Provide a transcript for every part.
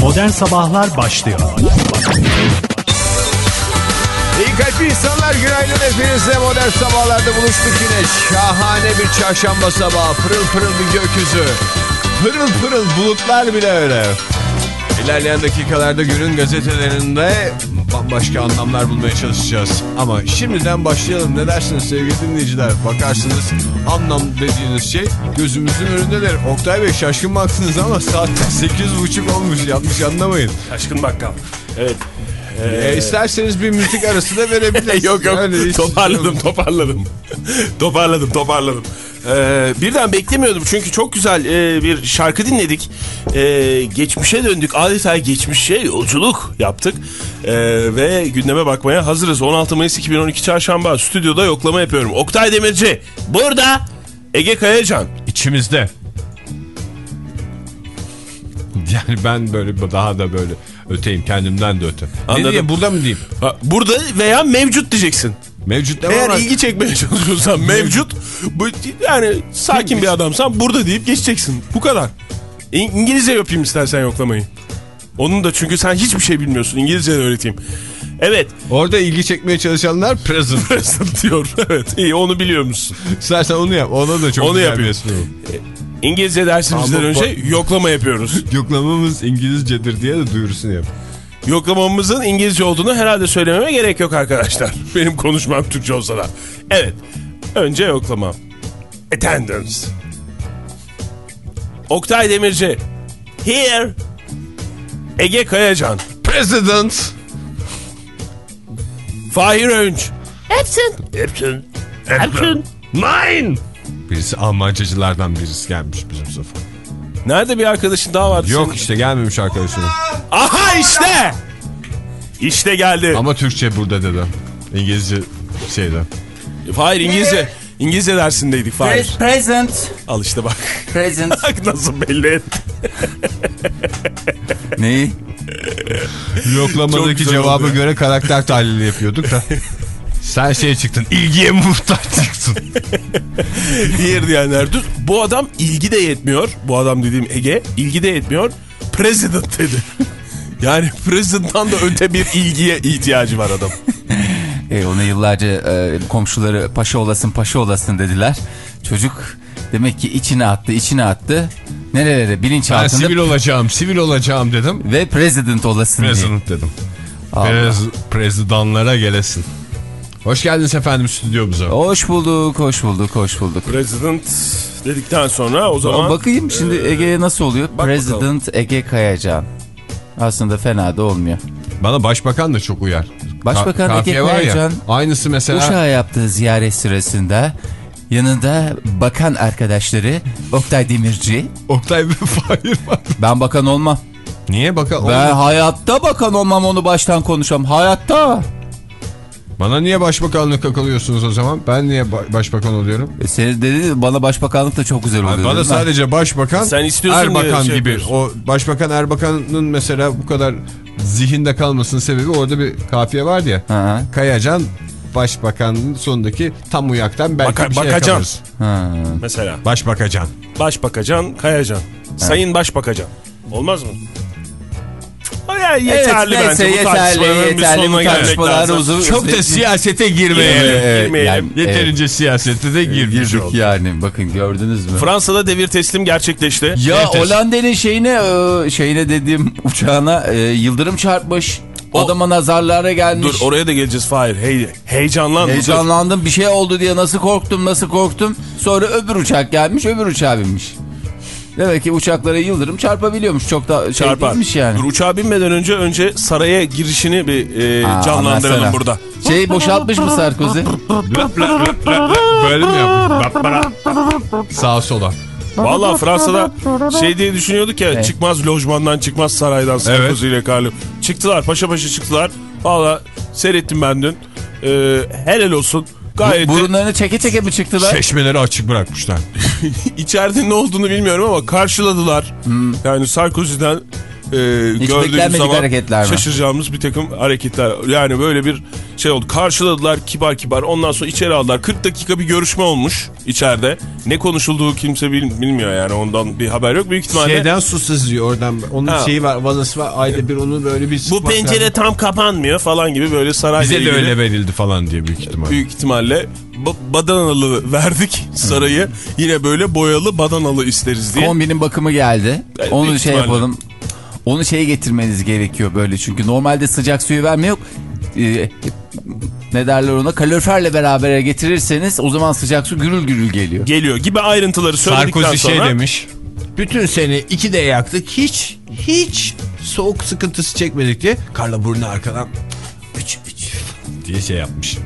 Modern Sabahlar başlıyor. İyi kalpli insanlar günaydın hepinizle modern sabahlarda buluştuk yine. Şahane bir çarşamba sabahı pırıl pırıl bir gökyüzü. Pırıl pırıl bulutlar bile öyle. İlerleyen dakikalarda günün gazetelerinde bambaşka anlamlar bulmaya çalışacağız. Ama şimdiden başlayalım ne dersiniz sevgili dinleyiciler? Bakarsınız anlam dediğiniz şey gözümüzün önündedir. Oktay Bey şaşkın baktınız ama saat 8.30 olmuş yanlış anlamayın. Aşkın bakkal. Evet. E, isterseniz bir müzik arası da verebiliriz. yok yok Yani hiç- toparladım toparladım. toparladım toparladım. Ee, birden beklemiyordum çünkü çok güzel e, bir şarkı dinledik. Ee, geçmişe döndük. Adeta geçmişe yolculuk yaptık. Ee, ve gündeme bakmaya hazırız. 16 Mayıs 2012 Çarşamba stüdyoda yoklama yapıyorum. Oktay Demirci burada. Ege Kayacan. içimizde. Yani ben böyle daha da böyle öteyim kendimden de öte. Anladım. Ne diyeyim burada mı diyeyim? Ha, Burada veya mevcut diyeceksin. Mevcut devam Eğer var. ilgi çekmeye çalışıyorsan mevcut. Bu, yani sakin bir adamsan burada deyip geçeceksin. Bu kadar. İ- İngilizce yapayım istersen yoklamayı. Onun da çünkü sen hiçbir şey bilmiyorsun. İngilizce de öğreteyim. Evet. Orada ilgi çekmeye çalışanlar present. Present diyor. Evet iyi onu biliyor musun? İstersen onu yap. Ona da çok Onu bir espri İngilizce dersimizden Ama önce yoklama yapıyoruz. Yoklamamız İngilizcedir diye de duyurusunu yap. Yoklamamızın İngilizce olduğunu herhalde söylememe gerek yok arkadaşlar. Benim konuşmam Türkçe olsa da. Evet. Önce yoklama. Attendance. Oktay Demirci. Here. Ege Kayacan. President. Fahir Öğünç. Hepsin. Hepsin. Hepsin. Nine. Birisi Almancacılardan birisi gelmiş bizim sınıfa. Nerede bir arkadaşın daha vardı? Yok senin? işte gelmemiş arkadaşım. Aha işte. İşte geldi. Ama Türkçe burada dedi. İngilizce şeyde. Fahir İngilizce. İngilizce dersindeydik Fahir. Pre- present. Al işte bak. Present. Bak nasıl belli etti. Neyi? Yoklamadaki oldu ya. göre karakter tahlili yapıyorduk da. Sen şey çıktın. ilgiye muhtaç çıktın. Diğer diyenler düz. Bu adam ilgi de yetmiyor. Bu adam dediğim Ege ilgi de yetmiyor. President dedi. Yani president'tan da öte bir ilgiye ihtiyacı var adam. E, ona yıllarca e, komşuları paşa olasın paşa olasın dediler. Çocuk demek ki içine attı içine attı. Nerelere Ben bilinçaltında sivil olacağım, sivil olacağım dedim. ve president olasın diye. President dedim. Allah. Prez, prezidanlara gelesin. Hoş geldiniz efendim stüdyomuza. Hoş bulduk, hoş bulduk, hoş bulduk. President dedikten sonra o zaman... Bakayım şimdi Ege'ye nasıl oluyor? bak President Ege Kayacan. Aslında fena da olmuyor. Bana başbakan da çok uyar. Başbakan Ka- Ege Kayacan Aynısı mesela. Uşak'a yaptığı ziyaret sırasında yanında bakan arkadaşları Oktay Demirci. Oktay ve Fahir var. Ben bakan olmam. Niye bakan? Ben hayatta bakan olmam onu baştan konuşam. Hayatta. Bana niye başbakanlık kalıyorsunuz o zaman? Ben niye ba- başbakan oluyorum? E Senin dedi bana başbakanlık da çok güzel oluyor. Bana dedin. sadece başbakan Sen istiyorsun Erbakan şey gibi. O başbakan Erbakan'ın mesela bu kadar zihinde kalmasının sebebi orada bir kafiye vardı ya. Ha, Kayacan başbakanın sonundaki tam uyaktan belki Baka- bir şey bakacan. ha. Mesela Başbakacan. Başbakacan, Kayacan. Sayın Başbakacan. Olmaz mı? Yeterli evet, bence. neyse, bu tartışmaların yeterli, bir yeterli sonuna bu tartışmalar uzun. Çok da siyasete girmeyelim. Evet, girmeyelim. yani, Yeterince siyasete de girmiş girdik olduk. yani bakın gördünüz mü? Fransa'da devir teslim gerçekleşti. Ya. Hollanda'nın şeyine e, şeyine dediğim uçağına e, yıldırım çarpmış. O- Adama nazarlara gelmiş. Dur oraya da geleceğiz Fahir. Hey, heyecanlan. Heyecanlandım bir şey oldu diye nasıl korktum nasıl korktum. Sonra öbür uçak gelmiş öbür uçağa binmiş. Demek ki uçaklara yıldırım çarpabiliyormuş. Çok da şey Çarpar. değilmiş yani. Dur uçağa binmeden önce önce saraya girişini bir e, Aa, canlandıralım mesela. burada. Şey boşaltmış mı Sarkozy? Böyle mi yapıyor? Sağa sola. Valla Fransa'da şey diye düşünüyorduk ya çıkmaz lojmandan çıkmaz saraydan Sarkozy ile Carlo. Çıktılar paşa paşa çıktılar. Valla seyrettim ben dün. Ee, helal olsun. Gayet Burunlarını çeke çeke mi çıktılar? Çeşmeleri açık bırakmışlar. içeride ne olduğunu bilmiyorum ama karşıladılar. Yani Sarkozy'den gördüğümüz beklenmedik zaman hareketler mi? şaşıracağımız bir takım hareketler. Yani böyle bir şey oldu. Karşıladılar kibar kibar. Ondan sonra içeri aldılar. 40 dakika bir görüşme olmuş içeride. Ne konuşulduğu kimse bil- bilmiyor yani. Ondan bir haber yok. Büyük ihtimalle Şeyden su sızıyor oradan. Onun Ha. şeyi var, vazası var. Ayda bir onu böyle bir bu pencere lazım. tam kapanmıyor falan gibi böyle sarayla Bize de ilgili. öyle verildi falan diye büyük ihtimal. büyük ihtimalle ba- badanalı verdik sarayı. Yine böyle boyalı badanalı isteriz diye. Kombinin bakımı geldi. Evet, Onu büyük şey ihtimalle. yapalım. Onu şeye getirmeniz gerekiyor böyle çünkü normalde sıcak suyu verme yok. Ee, ne derler ona kaloriferle beraber getirirseniz o zaman sıcak su gürül gürül geliyor. Geliyor gibi ayrıntıları söyledikten Sarkozy sonra. şey demiş. Bütün seni iki de yaktık. Hiç hiç soğuk sıkıntısı çekmedik diye. Karla burnu arkadan üç üç diye şey yapmış.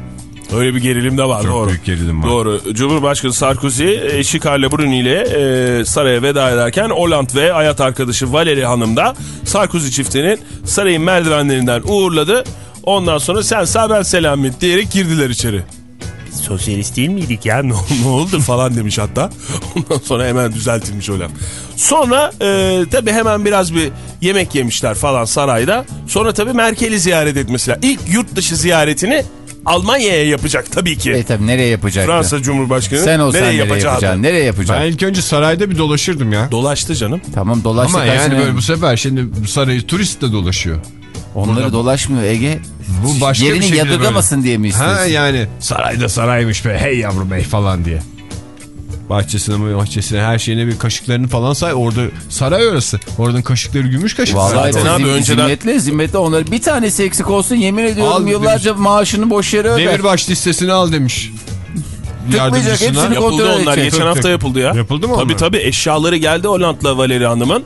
Öyle bir gerilim de var. Çok doğru. büyük gerilim var. Doğru. Cumhurbaşkanı Sarkozy eşi Carla Bruni ile e, saraya veda ederken Hollande ve hayat arkadaşı Valérie Hanım da Sarkozy çiftinin sarayın merdivenlerinden uğurladı. Ondan sonra sen sağ ben selamet diyerek girdiler içeri. Sosyalist değil miydik ya ne, ne oldu falan demiş hatta. Ondan sonra hemen düzeltilmiş Hollande. Sonra e, tabii hemen biraz bir yemek yemişler falan sarayda. Sonra tabii Merkel'i ziyaret etmesiler. İlk yurt dışı ziyaretini Almanya'ya yapacak tabii ki. E tabi nereye yapacak? Fransa Cumhurbaşkanı Sen olsan nereye, yapacağı yapacaksın? Nereye yapacaksın? Ben ilk önce sarayda bir dolaşırdım ya. Dolaştı canım. Tamam dolaştık. Ama yani böyle bu sefer şimdi sarayı turist de dolaşıyor. Onları Burada- dolaşmıyor Ege. Bu başka Yerini bir şekilde yadırgamasın diye mi Ha istiyorsun? yani sarayda saraymış be hey yavrum bey falan diye. Bahçesine bahçesine her şeyine bir kaşıklarını falan say. Orada saray orası. Oradan kaşıkları gümüş kaşık. Vallahi Zaten abi zim- önceden- zimmetli zimmetli onları bir tanesi eksik olsun yemin ediyorum Al yıllarca maaşını boş yere öder. Demirbaş listesini al demiş. Tıklayacak, hepsini Yapıldı kontrol onlar. edecek. Geçen hafta yapıldı ya. Yapıldı mı Tabii onlar? tabii eşyaları geldi Hollandalı Valeri Hanım'ın.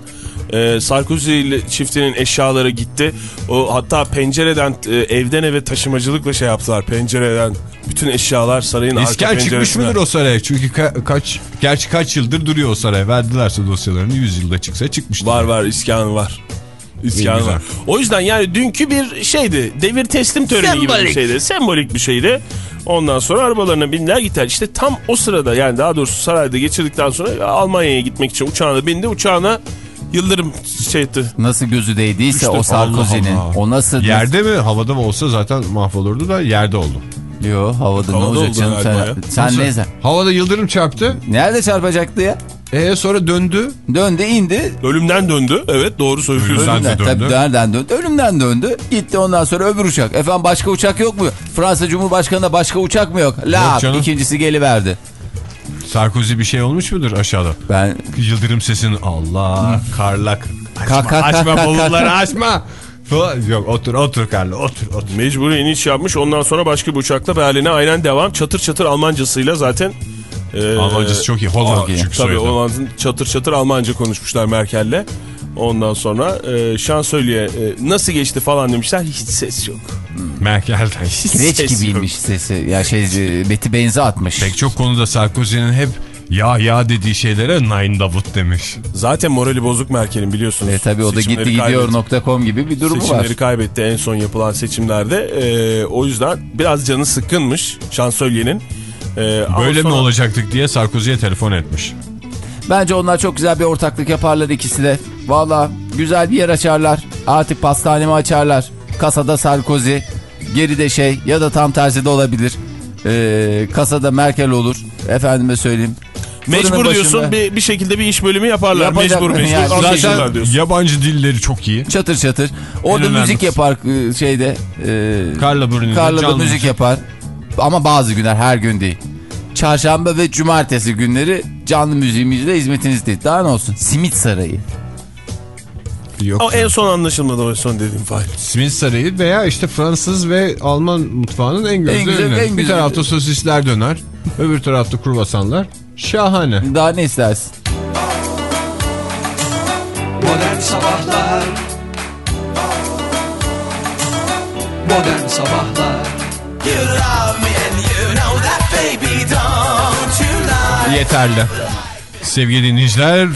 Ee, Sarkozy ile çiftinin eşyaları gitti. O hatta pencereden e, evden eve taşımacılıkla şey yaptılar. Pencereden bütün eşyalar sarayın arka İskan çıkmış mıdır o saray? Çünkü ka- kaç gerçi kaç yıldır duruyor o saray. Verdilerse dosyalarını 100 yılda çıksa çıkmıştır. Var var iskanı var. İskanı güzel. var. O yüzden yani dünkü bir şeydi. Devir teslim töreni gibi bir şeydi. Sembolik bir şeydi. Ondan sonra arabalarına bindiler gittiler. İşte tam o sırada yani daha doğrusu sarayda geçirdikten sonra Almanya'ya gitmek için uçağına bindi. Uçağına Yıldırım şey etti. Nasıl gözü değdiyse İşte o Sarkozy'nin. O nasıl? Yerde mi? Havada mı olsa zaten mahvolurdu da yerde oldu. Yo havada, ne Havada olacak oldu canım sen, ya. sen Nasıl? neyse. Havada yıldırım çarptı. Nerede çarpacaktı ya? E sonra döndü. Döndü indi. Ölümden döndü. Evet doğru söylüyorsun. Ölümden Ölümden, de döndü. tabii nereden döndü? Ölümden döndü. Gitti ondan sonra öbür uçak. Efendim başka uçak yok mu? Fransa Cumhurbaşkanı'nda başka uçak mı yok? La Yok ikincisi geliverdi. Sarkozy bir şey olmuş mudur aşağıda? Ben Yıldırım sesini Allah karlak. Açma, Kalk, kalk, açma bavulları kalk. açma. Yok otur otur Karla otur otur. Mecburi iniş yapmış. Ondan sonra başka bir uçakla Berlin'e aynen devam. Çatır çatır Almancasıyla zaten. e, Almancası çok iyi. Holland çok iyi. çünkü Tabii. Hollanda'nın çatır çatır Almanca konuşmuşlar Merkel'le. Ondan sonra e, şansölye e, nasıl geçti falan demişler. Hiç ses yok. Merkel'den. Hiç kireç ses gibiymiş yok. sesi. Ya şey e, beti benzi atmış. Pek çok konuda Sarkozy'nin hep ya ya dediği şeylere Nine Davut demiş. Zaten morali bozuk Merkel'in biliyorsunuz. E tabii o da Seçimleri gitti gidiyor.com gibi bir durumu var. Seçimleri kaybetti en son yapılan seçimlerde. E, o yüzden biraz canı sıkkınmış şansölyenin. E, Böyle mi sonra- olacaktık diye Sarkozy'ye telefon etmiş. Bence onlar çok güzel bir ortaklık yaparlar ikisi de. Valla güzel bir yer açarlar. Artık pastanemi açarlar. Kasada Sarkozy. Geride şey ya da tam tersi de olabilir. Ee, kasada Merkel olur. Efendime söyleyeyim. Mecbur Fırının diyorsun başında bir, bir şekilde bir iş bölümü yaparlar. Yapacak mecbur mecbur. Yani Zaten diyorsun. yabancı dilleri çok iyi. Çatır çatır. Orada En müzik yapar e, şeyde. E, Carla Bruni'de müzik müzik. yapar. Ama bazı günler her gün değil. Çarşamba ve cumartesi günleri canlı müziğimizle hizmetinizde. Daha ne olsun? Simit Sarayı. Yok. O en son anlaşılmadı o son dediğim fail. Smith Sarayı veya işte Fransız ve Alman mutfağının en gözde En güzel- ürünü. en Bir güzel- tarafta sosisler döner, öbür tarafta kruvasanlar. Şahane. Daha ne istersin? Modern Sabahlar Modern Sabahlar Yeterli. Sevgili dinleyiciler,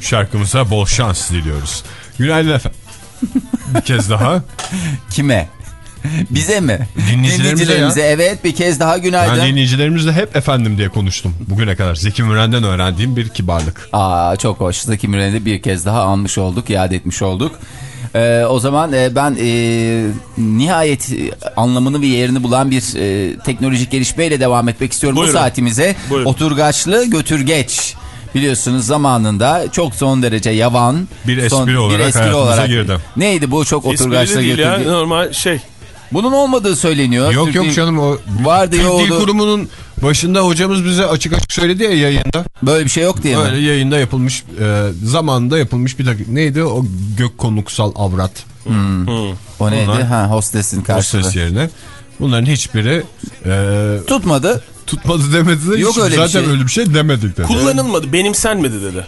şarkımıza bol şans diliyoruz. Günaydın efendim. Bir kez daha. Kime? Bize mi? Dinleyicilerimize ya. evet bir kez daha günaydın. Ben dinleyicilerimizle hep efendim diye konuştum bugüne kadar. Zeki Müren'den öğrendiğim bir kibarlık. Aa, çok hoş. Zeki Müren'i bir kez daha anmış olduk, iade etmiş olduk. Ee, o zaman e, ben e, nihayet e, anlamını ve yerini bulan bir e, teknolojik gelişmeyle devam etmek istiyorum Buyurun. bu saatimize. Buyurun. Oturgaçlı götürgeç. Biliyorsunuz zamanında çok son derece yavan. Bir espri son, olarak hayatımıza girdi. Neydi bu çok Espri oturgaçlı de değil ya götürgeç? normal şey. Bunun olmadığı söyleniyor. Yok Türk yok canım o Vardı Türk Dil. Kurumu'nun başında hocamız bize açık açık söyledi ya yayında. Böyle bir şey yok diye mi? Öyle yayında yapılmış e, zamanında yapılmış bir dakika. Neydi o gök konuksal avrat O neydi? Onlar- Ha, hostesin karşılığı. hostes yerine. Bunların hiçbiri e, Tutmadı. tutmadı demedi de Yok hiç- öyle bir zaten şey. öyle bir şey demedik dedi. Kullanılmadı benimsenmedi dedi.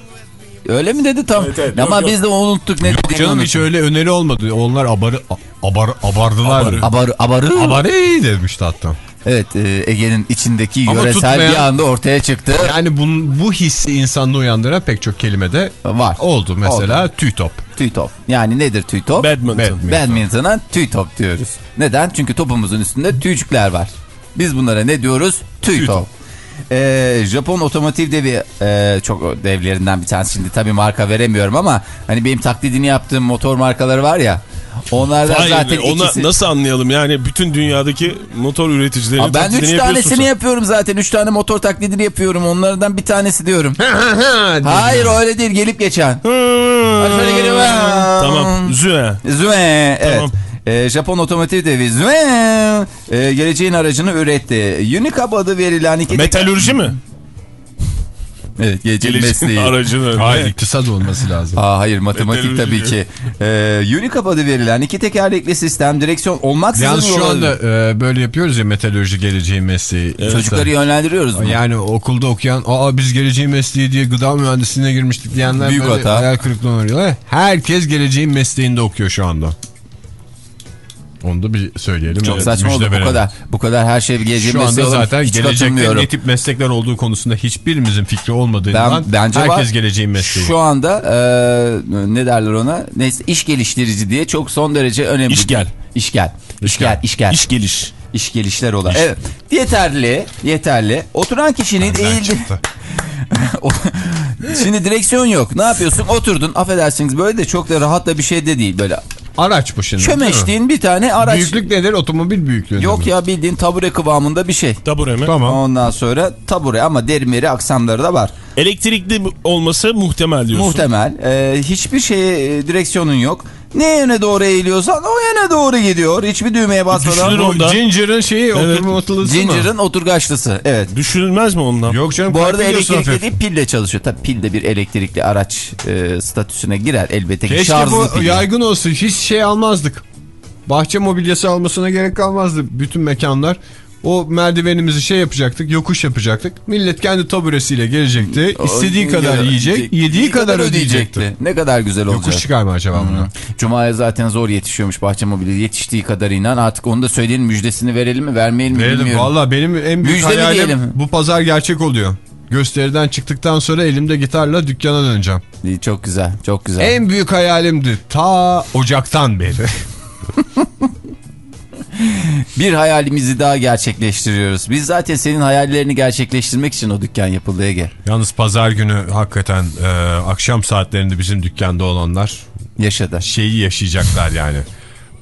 Öyle mi dedi tam? Evet, evet, Ama yok, yok. biz de unuttuk ne Yok dediğini canım hiç öyle öneri olmadı. Onlar abarı abar, abardılar. Abarı. Abarı, abarı. Abarı demişti hatta. Evet e, Ege'nin içindeki Ama yöresel tutmayan- bir anda ortaya çıktı. Yani bun, bu hissi insanda uyandıran pek çok kelimede Var. oldu. Mesela tüy top. Tüy top. Yani nedir tüy top? Badminton. Badminton. Badminton'a tüy top diyoruz. Neden? Çünkü topumuzun üstünde tüycükler var. Biz bunlara ne diyoruz? Tüy, Tüy top. top. Ee, Japon otomotiv devi e, çok devlerinden bir tanesi şimdi tabii marka veremiyorum ama hani benim taklidini yaptığım motor markaları var ya onlardan Hayır, zaten ona ikisi nasıl anlayalım yani bütün dünyadaki motor üreticilerinin Aa, ben taklidini üç yapıyorsun tanesini sen. yapıyorum zaten. Üç tane motor taklidini yapıyorum. Onlardan bir tanesi diyorum. Hayır öyle değil. Gelip geçen. Tamam. Züe. Züe. Evet. Tamam. Ee, Japon otomotiv devi Züe. Ee, geleceğin aracını üretti. Unicap adı verilen iki... Metalürji mi? Evet geleceğin Geleceğin mesleği. aracını. Hayır iktisat olması lazım. Aa, hayır matematik tabii ki. Ee, Unicap adı verilen iki tekerlekli sistem direksiyon olmaksızın Yalnız şu anda e, böyle yapıyoruz ya metalürji geleceği mesleği. Çocukları yönlendiriyoruz mu? Yani okulda okuyan aa biz geleceği mesleği diye gıda mühendisliğine girmiştik diyenler Büyük böyle hata. hayal kırıklığına uğruyorlar. Herkes geleceğin mesleğinde okuyor şu anda. Onu da bir söyleyelim. Çok Evet, saçma oldu bu kadar. Bu kadar her şey geleceğin Şu anda zaten gelecekte ne tip meslekler olduğu konusunda hiçbirimizin fikri olmadığından Ben, bence herkes var. geleceğin mesleği. Şu anda e, ne derler ona? Neyse iş geliştirici diye çok son derece önemli. İşgel. İşgel. İşgel. İşgel. İş geliş. İş gelişler olan. Evet. Yeterli. Yeterli. Oturan kişinin eğildi. Şimdi direksiyon yok. Ne yapıyorsun? Oturdun. Affedersiniz böyle de çok da rahat da bir şey de değil. Böyle Araç bu şimdi. çömeştiğin bir tane araç. Büyüklük nedir? Otomobil büyüklüğü. Yok ya bildiğin tabure kıvamında bir şey. Tabure mi? Tamam. Ondan sonra tabure ama derimeri aksamları da var. Elektrikli olması muhtemel diyorsun. Muhtemel. Ee, hiçbir şeye e, direksiyonun yok. Ne yöne doğru eğiliyorsan o yöne doğru gidiyor. Hiçbir düğmeye basmadan. Düşünür onda. Ginger'ın şeyi oturma otılısı mı? Ginger'ın oturgaçlısı. Evet. Düşünülmez mi ondan? Yok canım. Bu arada elektrikli hafif. değil pille çalışıyor. Tabii pil de bir elektrikli araç e, statüsüne girer elbette ki. Keşke Şarjlı bu pil. yaygın olsun. Hiç şey almazdık. Bahçe mobilyası almasına gerek kalmazdı bütün mekanlar. O merdivenimizi şey yapacaktık, yokuş yapacaktık. Millet kendi taburesiyle gelecekti. istediği O- kadar ya- yiyecek, yediği kadar ödeyecekti. Ne kadar güzel olacak. Yokuş çıkar mı acaba bunu? Cuma'ya zaten zor yetişiyormuş bahçe mobilya. Yetiştiği kadarıyla artık onu da söyleyelim müjdesini verelim mi vermeyelim mi Verelim. bilmiyorum. Valla benim en büyük Müjde hayalim bu pazar gerçek oluyor. Gösteriden çıktıktan sonra elimde gitarla dükkana döneceğim. İyi, Çok güzel çok güzel. En büyük hayalimdi. Ta Ocak'tan beri. Bir hayalimizi daha gerçekleştiriyoruz. Biz zaten senin hayallerini gerçekleştirmek için o dükkan yapıldı Ege. Yalnız pazar günü hakikaten e, akşam saatlerinde bizim dükkanda olanlar Yaşadı. şeyi yaşayacaklar yani.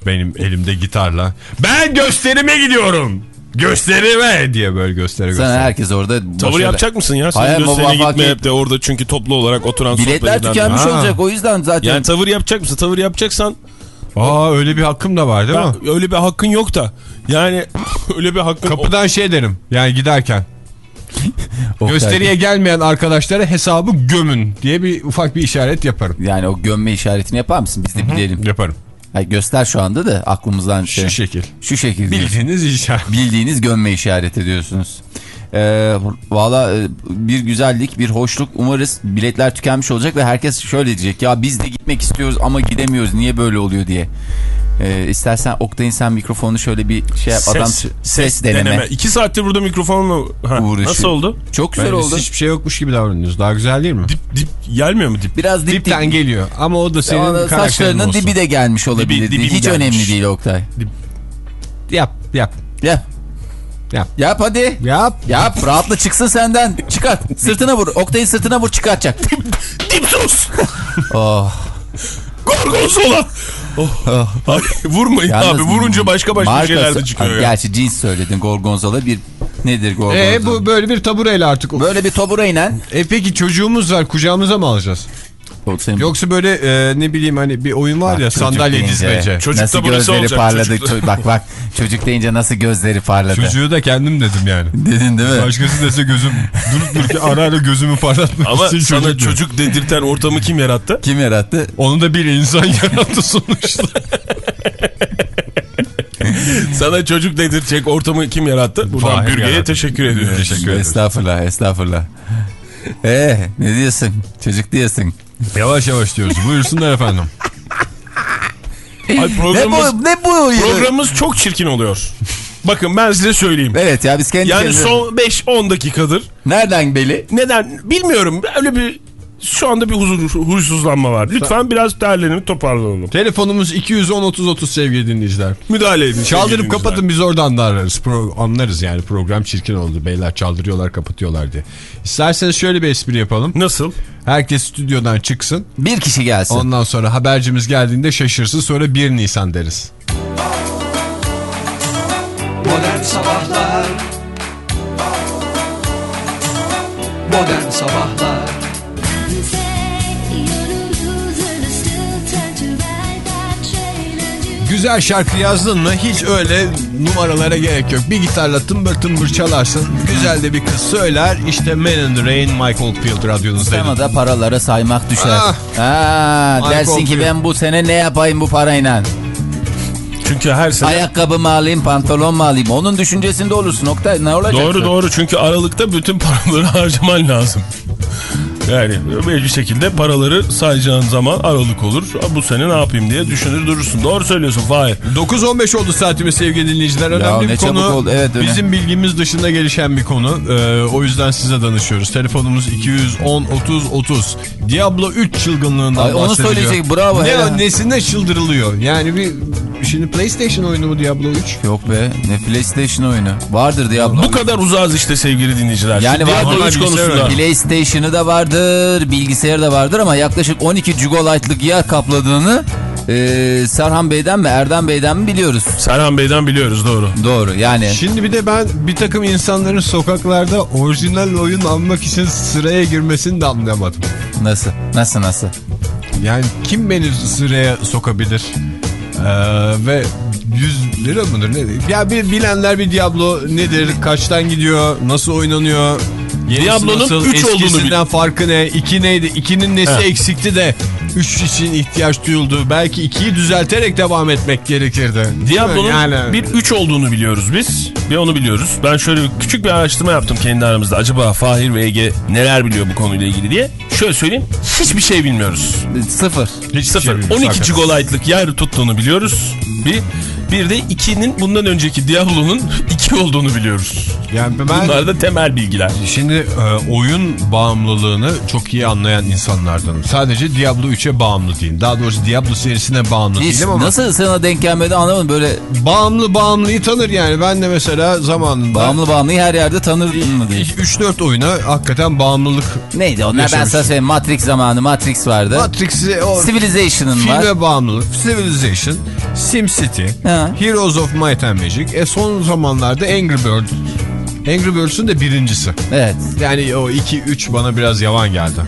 Benim elimde gitarla. Ben gösterime gidiyorum. Gösterime diye böyle gösteri gösteri. herkes orada Tavır yapacak mısın ya? Senin Hayır, gösterine gitmeyip de orada çünkü toplu olarak oturan Biletler tükenmiş Ha. olacak o yüzden zaten. Yani tavır yapacak mısın? Tavır yapacaksan Aa öyle bir hakkım da var değil mi? ben- öyle bir hakkın yok da. Yani öyle bir hakkın Kapıdan şey derim yani giderken. Gösteriye gelmeyen arkadaşlara hesabı gömün diye bir ufak bir işaret yaparım. Yani o gömme işaretini yapar mısın? Biz de bilelim. Yaparım. Hayır, göster şu anda da aklımızdan. Şu şey- şekil. Şu şekil. Bildiğiniz işaret. Bildiğiniz gömme işareti diyorsunuz. Ee, Valla e, bir güzellik, bir hoşluk. Umarız biletler tükenmiş olacak ve herkes şöyle diyecek. Ya biz de gitmek istiyoruz ama gidemiyoruz. Niye böyle oluyor diye. Ee, istersen Oktay'ın sen mikrofonu şöyle bir şey yap. Ses, Adam ses, deneme. İki saattir burada mikrofonla ha, Uğraşıyor. nasıl oldu? Çok güzel Bence oldu. hiçbir şey yokmuş gibi davranıyoruz. Daha güzel değil mi? Dip dip gelmiyor mu dip? Biraz dip Dipten dip. geliyor ama o da senin karakterin Saçlarının olsun. dibi de gelmiş olabilir. Dibi- Hiç gelmiş. önemli değil Oktay. Yap yap Yap. Yap. Yap hadi. yap. Yap rahatla çıksın senden. Çıkart. Sırtına vur. Oktay'ı sırtına vur çıkartacak. Dipsos. Oh. Gorgonzola. Oh. Ay, vurmayın Yalnız abi. Vurunca başka başka markası- şeyler de çıkıyor ya. Gerçi cins söyledin. Gorgonzola bir nedir gorgonzola? E bu böyle bir tabureyle artık. Böyle bir tobura inen. E peki çocuğumuz var kucağımıza mı alacağız? Senin- Yoksa böyle e, ne bileyim hani bir oyun var Bak, ya sandalye deyince dizmece. Çocuk nasıl gözleri olacak, parladı. çocuk bak bak çocuk deyince nasıl gözleri parladı. Çocuğu da kendim dedim yani. Dedin değil mi? Başkası dese gözüm durup dururken ara ara gözümü parlatmak Ama için sana çocuk, çocuk, dedirten ortamı kim yarattı? Kim yarattı? Onu da bir insan yarattı sonuçta. Sana çocuk dedirtecek ortamı kim yarattı? Buradan bürgeye yarattı. teşekkür ediyorum. Teşekkür ederim. Estağfurullah estağfurullah. Ee ne diyorsun? Çocuk diyorsun. Yavaş yavaş diyoruz. Buyursunlar efendim. Ay, Ne programımız, bu? Ne bu? programımız çok çirkin oluyor. Bakın ben size söyleyeyim. Evet ya biz kendi Yani kendimize- son 5-10 dakikadır. Nereden beli? Neden bilmiyorum. Öyle bir şu anda bir huzur, huysuzlanma var. Lütfen biraz derlenip toparlanalım. Telefonumuz 210-30-30 sevgili dinleyiciler. Müdahale edin. Çaldırıp kapatın biz oradan da ararız. Pro- anlarız yani program çirkin oldu. Beyler çaldırıyorlar kapatıyorlar diye. İsterseniz şöyle bir espri yapalım. Nasıl? Herkes stüdyodan çıksın. Bir kişi gelsin. Ondan sonra habercimiz geldiğinde şaşırsın. Sonra 1 Nisan deriz. Modern Sabahlar Modern Sabahlar Güzel şarkı yazdın mı hiç öyle numaralara gerek yok. Bir gitarla tımbır tımbır çalarsın. Güzel de bir kız söyler. İşte Man in the Rain Michael Field radyonuzdaydı. Sana da paraları saymak düşer. Ah. Ha, Ay, dersin ki ben bu sene ne yapayım bu parayla? Çünkü her sene... Ayakkabı mı alayım, pantolon mu alayım? Onun düşüncesinde olursun Oktay. Ne olacak? Doğru doğru çünkü Aralık'ta bütün paraları harcaman lazım. Yani bir şekilde paraları sayacağın zaman Aralık olur. Bu sene ne yapayım diye düşünür durursun. Doğru söylüyorsun Fahir. 9-15 oldu saatimiz sevgili dinleyiciler. Önemli ne bir konu. oldu. Evet, öyle. Bizim bilgimiz dışında gelişen bir konu. Ee, o yüzden size danışıyoruz. Telefonumuz 210-30-30. Diablo 3 çılgınlığından Ay, onu bahsediliyor. söyleyecek, bravo Ne, ya. nesine çıldırılıyor? Yani bir şimdi PlayStation oyunu mu Diablo 3? Yok be ne PlayStation oyunu. Vardır Diablo. Bu kadar uzağız işte sevgili dinleyiciler. Yani vardır, Diablo 3 bilgisayar konusunda. oyunu. PlayStation'ı da vardır, bilgisayarı da vardır ama yaklaşık 12 gigabaytlık yer kapladığını e, Serhan Bey'den mi Erdem Bey'den mi biliyoruz. Serhan Bey'den biliyoruz doğru. Doğru yani. Şimdi bir de ben bir takım insanların sokaklarda orijinal oyun almak için sıraya girmesini de anlayamadım. Nasıl? Nasıl nasıl? Yani kim beni sıraya sokabilir? Ee, ve 100 lira mıdır ne? Ya bir bilenler bir Diablo nedir? Kaçtan gidiyor? Nasıl oynanıyor? Yenisi Diablo'nun nasıl? üç olduğunu Eskisinden farkı ne? 2 neydi? 2'nin nesi He. eksikti de 3 için ihtiyaç duyuldu. Belki 2'yi düzelterek devam etmek gerekirdi. Diablo'nun yani... bir 3 olduğunu biliyoruz biz. Bir onu biliyoruz. Ben şöyle küçük bir araştırma yaptım kendi aramızda. Acaba Fahir ve Ege neler biliyor bu konuyla ilgili diye. Şöyle söyleyeyim. Hiçbir şey bilmiyoruz. Sıfır. Hiç Sıfır. şey 12 GB'lık yer tuttuğunu biliyoruz. Bir. Bir de 2'nin bundan önceki Diablo'nun 2 olduğunu biliyoruz. Yani ben Bunlar da temel bilgiler. Şimdi e, oyun bağımlılığını çok iyi anlayan insanlardanım. Sadece Diablo 3'e bağımlı değilim. Daha doğrusu Diablo serisine bağımlı Hiç, değilim ama nasıl sana denk gelmedi anlamadım böyle bağımlı bağımlıyı tanır yani. Ben de mesela zamanında bağımlı bağımlıyı her yerde diye. 3-4 oyuna hakikaten bağımlılık Neydi onlar ben Yaşamıştım. sana söyleyeyim Matrix zamanı Matrix vardı. Matrix'i o Civilization'ın var. filme bağımlılık, Civilization, SimCity, Ha. Heroes of Might and Magic. E son zamanlarda Angry Bird. Angry Birds'ün de birincisi. Evet. Yani o 2-3 bana biraz yavan geldi.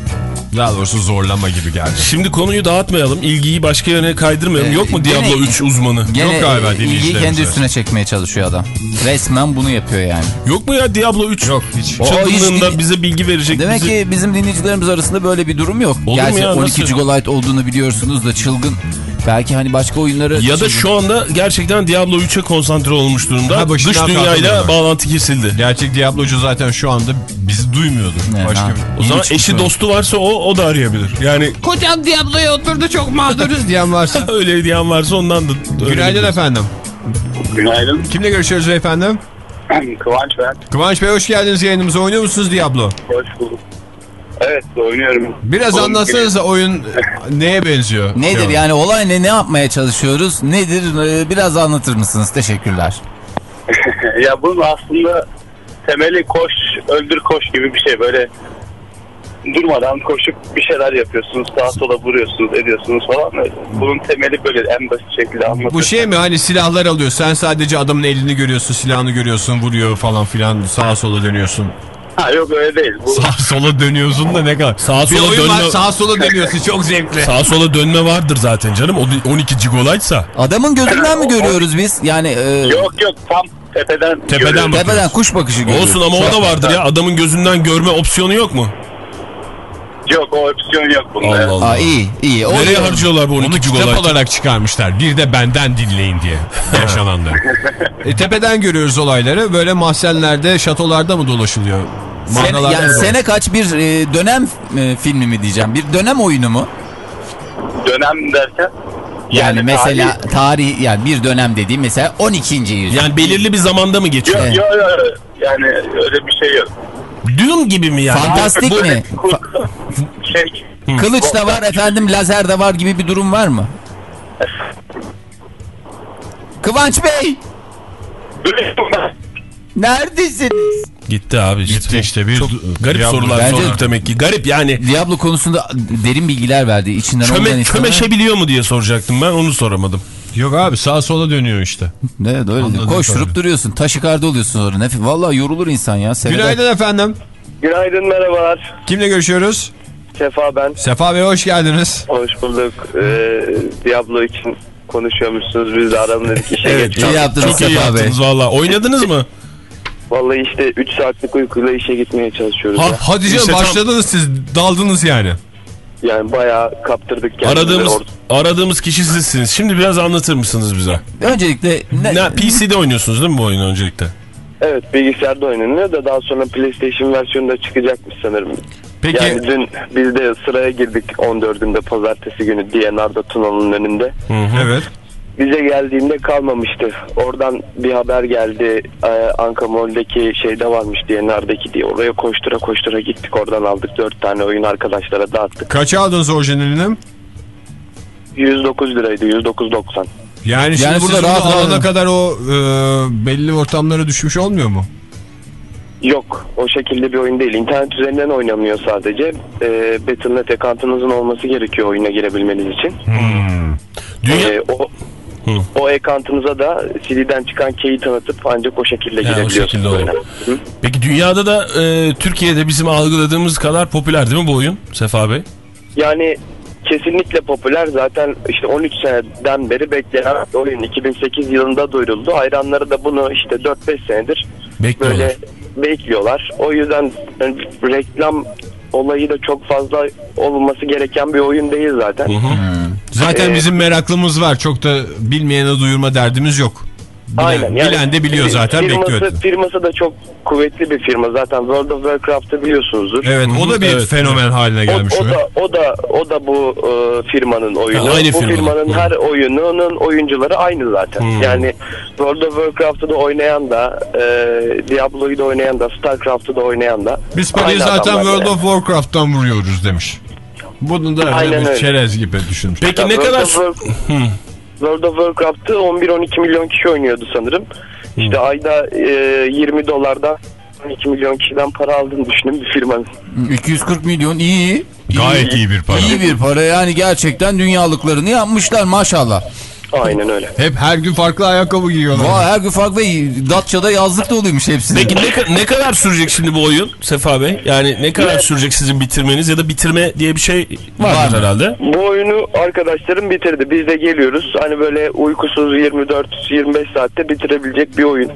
Daha doğrusu zorlama gibi geldi. Şimdi konuyu dağıtmayalım. ilgiyi başka yöne kaydırmayalım. Ee, Yok mu gene- Diablo 3 uzmanı? Gene Yok galiba ilgiyi kendi üstüne çekmeye çalışıyor adam. Resmen bunu yapıyor yani. Yok mu ya Diablo 3? Yok hiç. O hiç- bize bilgi verecek. Demek bizi... ki bizim dinleyicilerimiz arasında böyle bir durum yok. Olur Gerçi ya, 12 nasıl? GB olduğunu biliyorsunuz da çılgın. Belki hani başka oyunları... Ya da şu anda gerçekten Diablo 3'e konsantre olmuş durumda. Ha, Dış dünyayla bağlantı kesildi. Gerçek Diablocu zaten şu anda bizi duymuyordur. Ne, Başka ha. bir... O zaman eşi dostu varsa o, o da arayabilir. Yani Kocam Diablo'ya oturdu çok mağduruz diyen varsa. öyle diyen varsa ondan da. Günaydın efendim. Günaydın. Kimle görüşüyoruz beyefendi? Kıvanç ben. Kıvanç Bey hoş geldiniz yayınımıza. Oynuyor musunuz Diablo? Hoş bulduk. Evet oynuyorum. Biraz Oğlum, anlatsanıza oyun neye benziyor? Nedir Yok. yani olay ne? Ne yapmaya çalışıyoruz? Nedir? Ee, Biraz anlatır mısınız? Teşekkürler. ya bunun aslında temeli koş, öldür koş gibi bir şey. Böyle durmadan koşup bir şeyler yapıyorsunuz. Sağa sola vuruyorsunuz, ediyorsunuz falan. Bunun temeli böyle en basit şekilde anlatıyor. Bu şey mi hani silahlar alıyor sen sadece adamın elini görüyorsun silahını görüyorsun vuruyor falan filan sağa sola dönüyorsun. Ha yok öyle değil. Bu Sağa sola dönüyorsun da ne kadar. Sağa Bir sola var dönme, sağa sola dönüyorsun çok zevkli. sağa sola dönme vardır zaten canım. O 12 gigolaytsa. Adamın gözünden mi görüyoruz biz? Yani e, yok yok tam tepeden Tepeden tepeden kuş bakışı görüyoruz. Olsun ama o da vardır ya. Adamın gözünden görme opsiyonu yok mu? Yok o opsiyon yok bunda. Allah Allah. Aa, iyi iyi. O- Nereye harcıyorlar bu 12 Onu kitap gigolayt? olarak çıkarmışlar. Bir de benden dinleyin diye yaşananları. e, tepeden görüyoruz olayları. Böyle mahzenlerde, şatolarda mı dolaşılıyor? Sene, yani mı sene kaç bir e, dönem e, filmi mi diyeceğim? Bir dönem oyunu mu? Dönem derken Yani, mesela tarih- tarih yani bir dönem dediğim mesela 12. yüzyıl. Yani belirli bir zamanda mı geçiyor? Yok yok yok. Yani öyle bir şey yok. Dune gibi mi yani? Fantastik mi? şey Kılıç da var efendim lazer de var gibi bir durum var mı? Kıvanç Bey neredesiniz? Gitti abi işte. Gitti işte, bir Çok garip Diablo. sorular Bence- sorduk demek ki. Garip yani. Diablo konusunda derin bilgiler verdi. İçinden insanlar- çömeşebiliyor mu diye soracaktım ben onu soramadım. Yok abi sağa sola dönüyor işte. Evet öyle. Anladım, Koşturup tabii. duruyorsun. Taşikarda oluyorsun sonra. Nef Vallahi yorulur insan ya. Seyreder. Günaydın efendim. Günaydın merhabalar. Kimle görüşüyoruz? Sefa ben. Sefa Bey hoş geldiniz. Hoş bulduk. Ee, Diablo için konuşuyormuşsunuz. Biz de aram dedik işe Evet, geç. iyi yaptınız Çok iyi Sefa Bey. yaptınız valla. Oynadınız mı? Vallahi işte 3 saatlik uykuyla işe gitmeye çalışıyoruz. Ha, ya. Hadi canım İşte tam- başladınız siz daldınız yani. Yani bayağı kaptırdık kendimizi. Aradığımız aradığımız kişi sizsiniz. Şimdi biraz anlatır mısınız bize? Öncelikle ne, Ne, PC'de oynuyorsunuz değil mi bu oyunu öncelikle? Evet bilgisayarda oynanıyor da daha sonra PlayStation versiyonu da çıkacakmış sanırım. Peki Yani dün biz de sıraya girdik 14'ünde pazartesi günü DNR'da Tunalı'nın önünde. evet. Bize geldiğinde kalmamıştı. Oradan bir haber geldi. Ee, Anka Mall'deki şeyde varmış DNR'daki diye. Oraya koştura koştura gittik. Oradan aldık 4 tane oyun arkadaşlara dağıttık. Kaça aldınız orijinalini? 109 liraydı 109.90. Yani şimdi Yani burada rahat alana rahat- kadar o e, belli ortamlara düşmüş olmuyor mu? Yok o şekilde bir oyun değil. İnternet üzerinden oynanıyor sadece. Ee, Battle.net account'unuzun olması gerekiyor oyuna girebilmeniz için. Dünya... Ee, o Hı. o account'unuza da CD'den çıkan key'i tanıtıp ancak o şekilde o girebiliyorsunuz şekilde. Hı. Peki dünyada da e, Türkiye'de bizim algıladığımız kadar popüler değil mi bu oyun Sefa Bey? Yani kesinlikle popüler. Zaten işte 13 seneden beri beklenen oyun 2008 yılında duyuruldu. Hayranları da bunu işte 4-5 senedir Bekliyorlar. böyle bekliyorlar. O yüzden yani reklam olayı da çok fazla olması gereken bir oyun değil zaten. Zaten Ee, bizim meraklımız var. Çok da bilmeyene duyurma derdimiz yok. Bilen, Aynen. Yani bilen de biliyor zaten firması, bekliyor. Firması da çok kuvvetli bir firma. Zaten World of Warcraft'ı biliyorsunuzdur. Evet o da bir Evet. fenomen haline gelmiş. o o. da o da o da bu e, firmanın oyunu. Ha, aynı bu firmanın. firmanın her oyununun oyuncuları aynı zaten. Hı. Yani World of Warcraft'ı da oynayan da, e, Diablo'yu da oynayan da, StarCraft'ı da oynayan da. Biz parayı zaten World yani. of Warcraft'tan vuruyoruz demiş. Bunu da Aynen bir öyle. çerez gibi düşünmüş. Peki Ya ne kadar... of World of Warcraft'ı 11-12 milyon kişi oynuyordu sanırım. İşte ayda e, 20 dolardan 12 milyon kişiden para aldığını düşünün bir firmanın. 240 milyon iyi. Gayet iyi bir para. İyi bir para yani gerçekten dünyalıklarını yapmışlar maşallah. Aynen öyle. Hep her gün farklı ayakkabı giyiyorlar. Vay her gün farklı Datça'da yazlık da oluyormuş hepsinin. Peki ne, ne kadar sürecek şimdi bu oyun Sefa Bey? Yani ne kadar sürecek sizin bitirmeniz ya da bitirme diye bir şey vardır herhalde. Bu oyunu arkadaşlarım bitirdi. Biz de geliyoruz. Hani böyle uykusuz 24-25 saatte bitirebilecek bir oyun.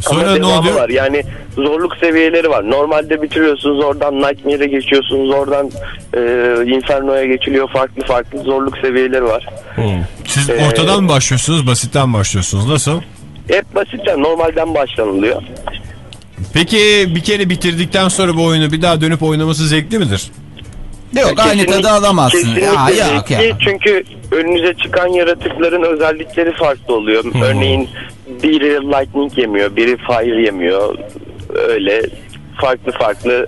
Sonra Ama ne oluyor? Var. Yani zorluk seviyeleri var. Normalde bitiriyorsunuz oradan Nightmare'e geçiyorsunuz oradan e, Inferno'ya geçiliyor. Farklı farklı zorluk seviyeleri var. Siz Ee, ortadan mı başlıyorsunuz, basitten başlıyorsunuz? Nasıl? Hep basitçe normalden başlanılıyor. Peki bir kere bitirdikten sonra bu oyunu bir daha dönüp oynaması zevkli midir? Yok aynı Kesinlik- tadı alamazsın. Ya, yok ya. Çünkü önünüze çıkan yaratıkların özellikleri farklı oluyor. Örneğin biri lightning yemiyor, biri fire yemiyor. Öyle farklı farklı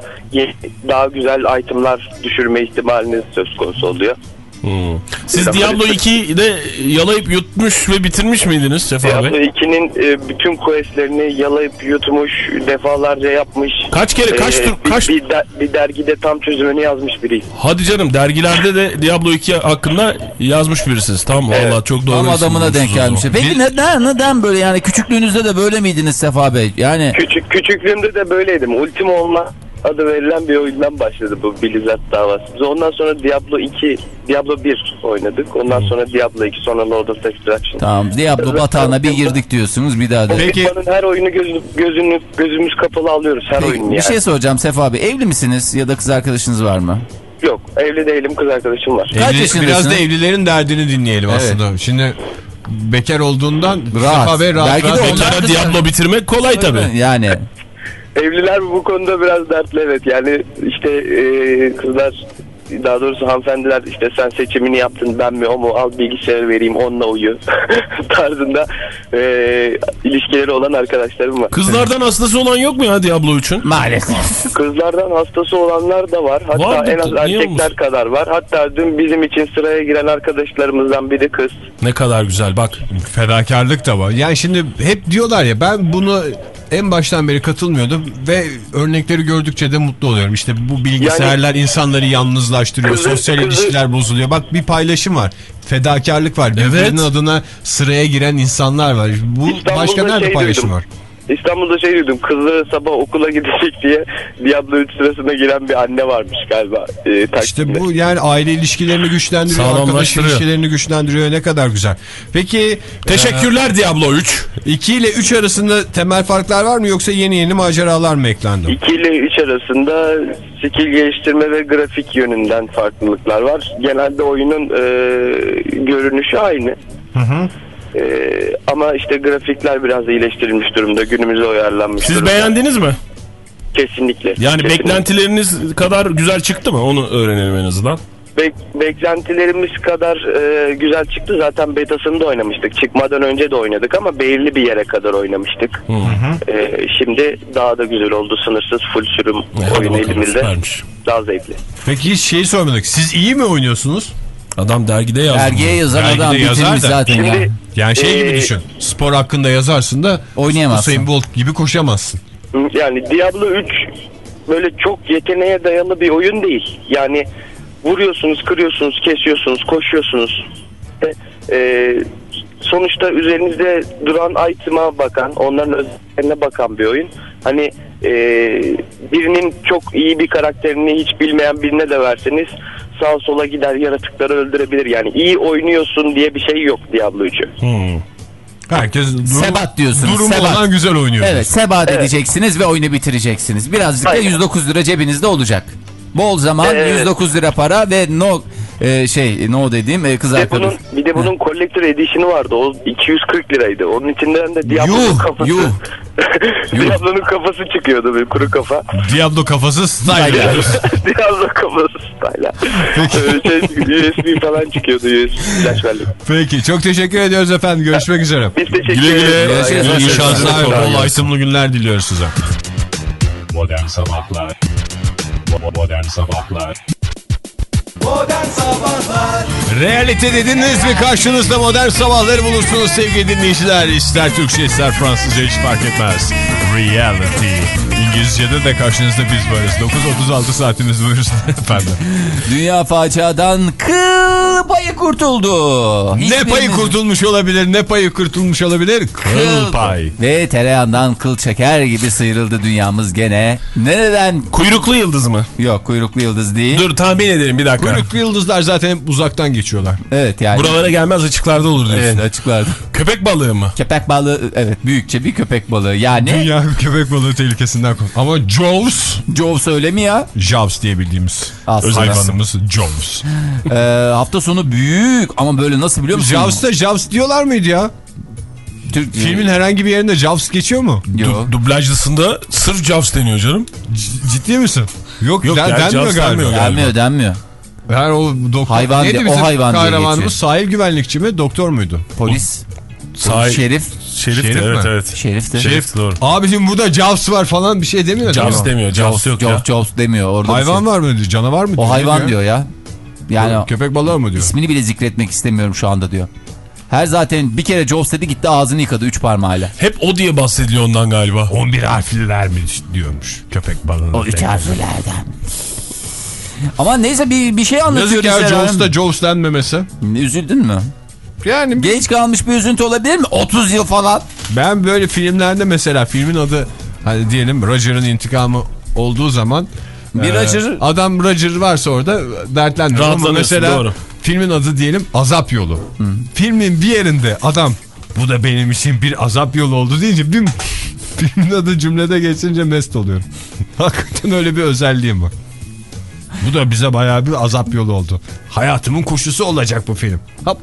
daha güzel itemlar düşürme ihtimaliniz söz konusu oluyor. Siz Diablo Diablo iki- 2'yi de yalayıp yutmuş ve bitirmiş miydiniz Sefa Diablo Bey? 2'nin e, bütün questlerini yalayıp yutmuş, defalarca yapmış. Kaç kere, kaç E, tur- bir, kaç- bir, bir dergide tam çözümünü yazmış biri. Hadi canım dergilerde de Diablo 2 hakkında yazmış birisiniz. Tamam Evet. valla çok doğru. Tam adamına denk gelmiş. Peki neden, neden böyle yani küçüklüğünüzde de böyle miydiniz Sefa Bey? Yani Küçük küçüklüğümde de böyleydim. Ultima Online adı verilen bir oyundan başladı bu Blizzard davası. Biz ondan sonra Diablo 2, Diablo 1 oynadık. Ondan sonra Diablo 2, sonra Lord of Destruction. tamam Diablo batağına bir girdik diyorsunuz bir daha da. Peki- her oyunu göz, gözünü, gözümüz kapalı alıyoruz her Peki, oyunu bir yani. şey soracağım Sefa Bey. Evli misiniz ya da kız arkadaşınız var mı? Yok evli değilim kız arkadaşım var. Kaç Evli- yaşındasın? biraz da evlilerin derdini dinleyelim Evet. aslında. Şimdi bekar olduğundan Rahat. Sefa Bey rahat Belki de rahat onlar- Bekara Diablo bitirmek kolay tabii. Yani Evliler bu konuda biraz dertli evet. Yani işte e, kızlar daha doğrusu hanımefendiler işte sen seçimini yaptın ben mi o mu al bilgisayarı vereyim onunla uyu tarzında e, ilişkileri olan arkadaşlarım var. Kızlardan hastası olan yok mu ya Diablo 3'ün? maalesef. Kızlardan hastası olanlar da var. Hatta Vardır en az erkekler kadar var. Hatta dün bizim için sıraya giren arkadaşlarımızdan biri kız. Ne kadar güzel bak. fedakarlık da var. Yani şimdi hep diyorlar ya ben bunu en baştan beri katılmıyordum ve örnekleri gördükçe de mutlu oluyorum. İşte bu bilgisayarlar insanları yalnızlaştırıyor, Kızı- sosyal kızı- ilişkiler bozuluyor. Bak bir paylaşım var. Fedakarlık var. Birbirinin Evet. adına sıraya giren insanlar var. Bu İstanbul'da başka nerede şey paylaşım duydum. var? İstanbul'da şey duydum. Kızları sabah okula gidecek diye Diablo 3 sırasına giren bir anne varmış galiba. E, Taksim'de. İşte bu yani aile ilişkilerini güçlendiriyor, arkadaş ilişkilerini güçlendiriyor. Ne kadar güzel. Peki Teşekkürler Diablo 3. 2 ile 3 arasında temel farklar var mı yoksa yeni yeni maceralar mı eklendi? 2 ile 3 arasında skill geliştirme ve grafik yönünden farklılıklar var. Genelde oyunun e, görünüşü aynı. E, ama işte grafikler biraz iyileştirilmiş durumda. Günümüze uyarlanmış Siz durumda. beğendiniz mi? Kesinlikle. Yani Kesinlikle. beklentileriniz kadar güzel çıktı mı? Onu öğrenelim en azından. Bek- beklentilerimiz kadar e, güzel çıktı. Zaten betasını da oynamıştık. Çıkmadan önce de oynadık ama belirli bir yere kadar oynamıştık. E, şimdi daha da güzel oldu. Sınırsız full sürüm E, oyun elimizde. Daha zevkli. Peki hiç şeyi sormadık. Siz iyi mi oynuyorsunuz? Adam dergide yazdı. Ergeğe yazan Belki adam bitirmiş da. zaten ya. Şimdi Yani şey gibi Ee, düşün. Spor hakkında yazarsın da Oynayamazsın. Usain Bolt gibi koşamazsın. Yani Diablo 3 böyle çok yeteneğe dayalı bir oyun değil. Yani vuruyorsunuz, kırıyorsunuz, kesiyorsunuz, koşuyorsunuz. E, e, sonuçta üzerinizde duran item'a bakan, onların özelliklerine bakan bir oyun. Hani e, birinin çok iyi bir karakterini hiç bilmeyen birine de verseniz sağa sola gider yaratıkları öldürebilir. Yani iyi oynuyorsun diye bir şey yok Diablo 3'ü. Herkes durum, Sebat diyorsunuz, Durumu sebat. olan güzel oynuyor. Evet sebat edeceksiniz ve oyunu bitireceksiniz. Birazcık da Aynen. 109 lira cebinizde olacak. Bol zaman Evet. 109 lira para ve no e, şey no dediğim e, kız Bir de arkadaş. bunun, bir de bunun collector edition'ı vardı. O 240 liraydı. Onun içinden de Diablo'nun Yuh, kafası. yuh. Diablo'nun kafası çıkıyordu böyle kuru kafa. Diablo kafası style. Diablo kafası style'a. Ee, şey, USB falan çıkıyordu USB flash bellek. Peki çok teşekkür ediyoruz efendim. Görüşmek üzere. Biz teşekkür Güle güle. ederiz. Görüşürüz. İyi şanslar, bol itemlı günler diliyoruz size. Modern Sabahlar Bo- Modern Realite dediniz mi karşınızda modern sabahları bulursunuz sevgili dinleyiciler. İster Türkçe ister Fransızca hiç fark etmez. Reality. İngilizce'de de karşınızda biz varız. 9.36 saatimiz buyursun efendim. Dünya faciadan kıl payı kurtuldu. Ne payı Hiçbirimiz- kurtulmuş olabilir? Ne payı kurtulmuş olabilir? Kıl pay. Ve tereyağından kıl çeker gibi sıyrıldı dünyamız gene. Nereden? Kuyruklu yıldız mı? Yok kuyruklu yıldız değil. Dur tahmin edelim bir dakika. Kuyruklu yıldızlar zaten uzaktan geçiyorlar. Evet yani. Buralara gelmez açıklarda olur diyorsun. Evet açıklardı. Köpek balığı mı? Köpek balığı evet büyükçe bir köpek balığı. Yani Dünya köpek balığı tehlikesinden kork. Ama Jaws, Jaws öyle mi ya? Jaws diye bildiğimiz Aslında. hayvanımız Jaws. Ee, hafta sonu büyük ama böyle nasıl biliyor musun? Javs'ta Jaws diyorlar mıydı ya? Türk, Filmin herhangi bir yerinde Jaws geçiyor mu? Yok. Du- dublajlısında sırf Jaws deniyor canım. C- ciddi misin? Yok, Yok den- ya, denmiyor Jaws galiba. denmiyor. denmiyor denmiyor. Yani o doktor Hayvan neydi diye- o hayvan kahramanımız sahil güvenlikçi mi doktor muydu? Polis, Şerif, Şerif, Şerif de evet mi? evet. Şerif de. Şerif doğru. Abicim burada Jaws var falan bir şey demiyor. değil Jaws mi? demiyor. Jaws yok ya. Jaws, Jaws demiyor. Orada Hayvan şey. var mı diyor. Canavar mı diyor. O hayvan diyor ya. Yani Köpek balığı mı diyor. ismini bile zikretmek istemiyorum şu anda diyor. Her zaten bir kere Jaws dedi gitti ağzını yıkadı üç parmağıyla. Hep o diye bahsediliyor ondan galiba. 11 harfliler mi diyormuş köpek balığı. O üç harflerden. Ama neyse bir, bir şey anlatıyoruz. Yazık ya. Jaws'ta Jaws denmemesi. Üzüldün mü? Yani Genç kalmış bir üzüntü olabilir mi? 30 yıl falan. ben böyle filmlerde mesela filmin adı hani diyelim Roger'ın intikamı olduğu zaman Bir e, Roger- adam Roger varsa orada dertlendiriyor ama mesela doğru. filmin adı diyelim azap yolu. Filmin bir yerinde adam bu da benim için bir azap yolu oldu deyince bir filmin adı cümlede geçince mest oluyorum. Hakikaten öyle bir özelliğim var. Bu da bize bayağı bir azap yolu oldu. Hayatımın koşusu olacak bu film. Hop.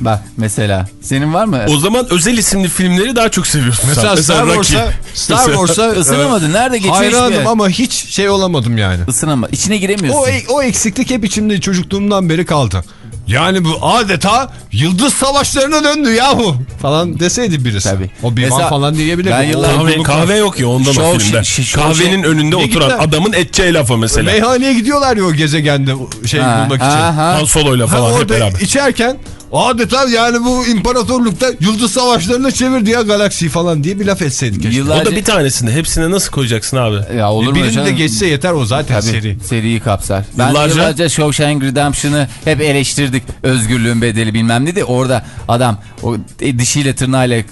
Bak mesela. Senin var mı? O zaman özel isimli filmleri daha çok seviyorsun Mesela, sen. Star. Wars'a Star Wars'a Isınamadın. Nerede geçiyor Hayranım ama hiç şey olamadım yani. Isınama. İçine giremiyorsun. O, o eksiklik hep içimde çocukluğumdan beri kaldı. Yani bu adeta yıldız savaşlarına döndü yahu falan deseydi birisi. Tabii. O bir Mesela falan diyebilir. ben yıllar- Kahve, kahve yok ya ondan Şov- o filmde. şi- şov- Kahvenin önünde Ne oturan gittiler? adamın edeceği lafı mesela. Meyhaneye gidiyorlar ya o gezegende şey Ha, bulmak için. ha, ha. Han Solo'yla Ha, falan hep orada beraber. içerken adeta yani bu imparatorlukta yıldız savaşlarına çevirdi ya galaksiyi falan diye bir laf etseydik. keşke. Yıllarca... O da bir tanesinde. Hepsine nasıl koyacaksın abi? Ya olur mu canım? de geçse yeter o zaten Tabii, seri. seriyi kapsar. Ben Yıllarca- yıllarca, Shawshank Redemption'ı hep eleştirdik. Özgürlüğün bedeli bilmem ne de orada adam o e, dişiyle tırnağıyla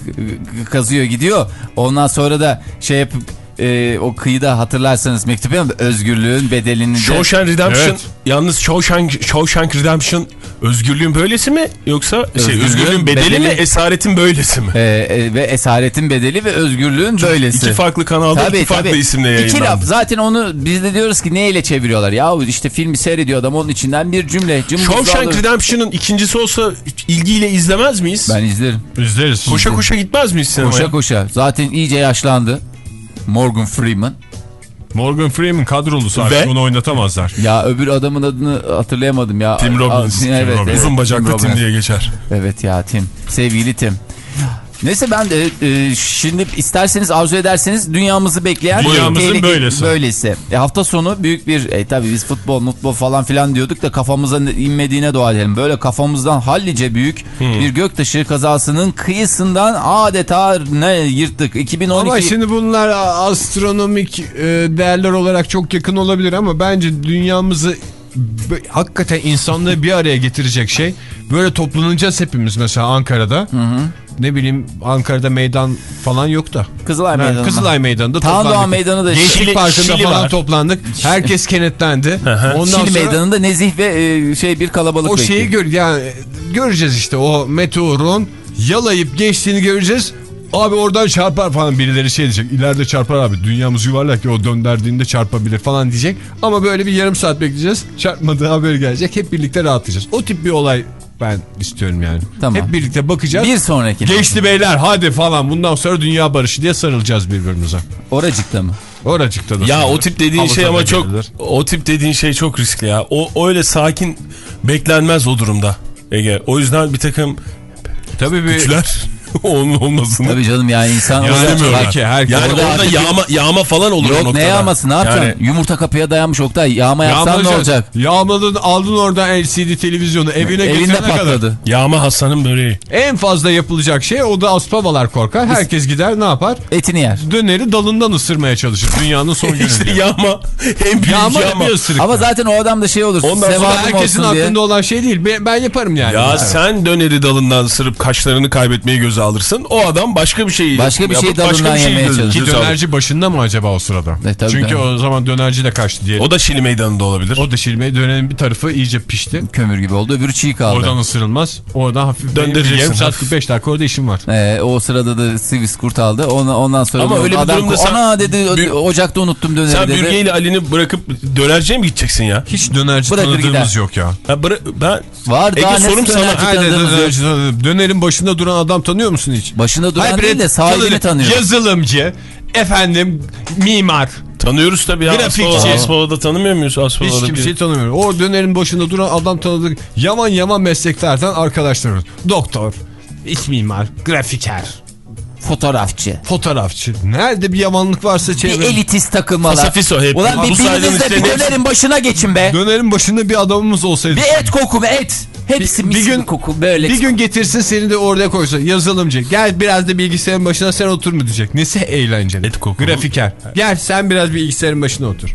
kazıyor gidiyor. Ondan sonra da şey yapıp e, o kıyıda hatırlarsanız mektup. Özgürlüğün bedelini de... Shawshank Redemption Evet. yalnız Shawshank, Shawshank Redemption özgürlüğün böylesi mi yoksa şey, Özgürlüğün özgürlüğün bedeli, bedeli- mi esaretin böylesi mi? E, e, ve esaretin bedeli ve özgürlüğün böylesi. İki farklı kanalda iki farklı isimle İki yayınlandı. laf. Zaten onu biz de diyoruz ki neyle çeviriyorlar? Yahu işte filmi seyrediyor adam onun içinden bir cümle. Shawshank. Redemption'ın ikincisi olsa ilgiyle izlemez miyiz? Ben izlerim. İzleriz. Koşa koşa gitmez miyiz sinemaya? Koşa koşa. Zaten iyice yaşlandı. Morgan Freeman. Morgan Freeman kadrolusu artık Ve- onu oynatamazlar. Ya öbür adamın adını hatırlayamadım ya. Tim Robbins. Tim evet, Robbins. evet, Uzun bacaklı Tim, Robbins. diye geçer. Evet ya Tim. Sevgili Tim. Neyse ben de e, şimdi isterseniz arzu ederseniz dünyamızı bekleyen Dünyamızın tehlike- böylesi. böylesi. E, hafta sonu büyük bir e, tabii biz futbol mutbol falan filan diyorduk da kafamıza inmediğine dua edelim. Böyle kafamızdan hallice büyük Hmm. bir göktaşı kazasının kıyısından adeta ne yırttık. 2012 Ama şimdi bunlar astronomik e, değerler olarak çok yakın olabilir ama bence dünyamızı hakikaten insanlığı bir araya getirecek şey böyle toplanacağız hepimiz mesela Ankara'da. Ne bileyim Ankara'da meydan falan yok da. Kızılay Ha, Meydanı'nda. Kızılay Meydanı'nda Tağ toplandık. Doğa Meydanı da Gençlik Şili- Parkı'nda Şili falan var. toplandık. Herkes kenetlendi. Ondan Şili sonra Meydanı'nda nezih ve e, şey bir kalabalık o bekliyor. şeyi gör yani göreceğiz işte o meteorun yalayıp geçtiğini göreceğiz. Abi oradan çarpar falan birileri şey diyecek. İleride çarpar abi. Dünyamız yuvarlak ya o döndürdüğünde çarpabilir falan diyecek. Ama böyle bir yarım saat bekleyeceğiz. Çarpmadığı haberi gelecek. Hep birlikte rahatlayacağız. O tip bir olay ben istiyorum yani. Tamam. Hep birlikte bakacağız. Bir sonraki. Geçti beyler hadi falan bundan sonra dünya barışı diye sarılacağız birbirimize. Oracıkta mı? Oracıkta da. Ya sonra o tip dediğin havuza şey ama çok girilir. o tip dediğin şey çok riskli ya. O öyle sakin beklenmez o durumda. Ege. O yüzden bir takım Tabii bir güçler onun olmasını. Tabii canım yani insan Yani Bak, ki herkes- Yani Orada orada yağma yağma falan olur o Yok ne yağması ne yapacaksın? Yani Yumurta kapıya dayanmış Oktay. Yağma yapsan ne olacak? Yağmaladın aldın oradan LCD televizyonu evine Evinde getirene kadar. patladı. yağma Hasan'ın böreği. En fazla yapılacak şey o da aspavalar korkar. Herkes gider ne yapar? Etini yer. Döneri dalından ısırmaya çalışır dünyanın son İşte gününde. yağma en büyük Yağma yağma. da bir ısırık. Ama zaten o adam da şey olur. Ondan sonra herkesin diye. aklında olan şey değil. Ben, ben yaparım yani. Ya Evet. sen döneri dalından ısırıp kaşlarını kaybetmeyi göze alırsın. O adam başka bir şey Başka bir şey dalından bir şey yemeye çalışır. Ki göze alır. dönerci başında mı acaba o sırada? E, tabii Çünkü ben- o zaman dönerci de kaçtı diyelim. O da Şili meydanında olabilir. O da şilmeye dönerin bir tarafı iyice pişti. Kömür gibi oldu. Öbürü çiğ kaldı. Oradan ısırılmaz. Oradan hafif Döndüreceksin. yarım saat 45 dakika orada işim var. Ee, o sırada da Sivis kurt aldı. Ona, ondan sonra Ama öyle bir adam, durumda sen- Ana dedi Bir- ocakta unuttum döneri Sen dedi. Bürge ile Ali'ni bırakıp dönerciye mi gideceksin ya? Hiç dönerci Bırakır tanıdığımız gider. yok ya. Ha, bıra- ben Var Ege, daha sorum sana. dönerci dönerci. Dönerin başında duran adam tanıyor musun hiç? Başında duran Hayır, değil de sahibini tanıyor. Yazılımcı, efendim mimar. tanıyoruz tabii ya. Grafikçi. Aspava'da tanımıyor muyuz? Aspava'da Hiç bir- kimseyi tanımıyorum. O dönerin başında duran adam tanıdık. Yaman yaman mesleklerden arkadaşlarımız. Doktor, iç mimar, grafiker. fotoğrafçı. Fotoğrafçı. Nerede bir yamanlık varsa Bir çevre. elitist takılmalar. Pasafiso hep. Ulan bir Bu saydığın biriniz de bir dönerin başına geçin be. Dönerin başında bir adamımız olsaydı. Bir et koku be et. Hepsi Bir- bir gün- koku böyle. Bir gün getirsin seni de oraya koysa yazılımcı. Gel biraz da bilgisayarın başına sen otur mu diyecek. Nesi eğlenceli. Et koku. Grafiker. Gel sen biraz bilgisayarın başına otur.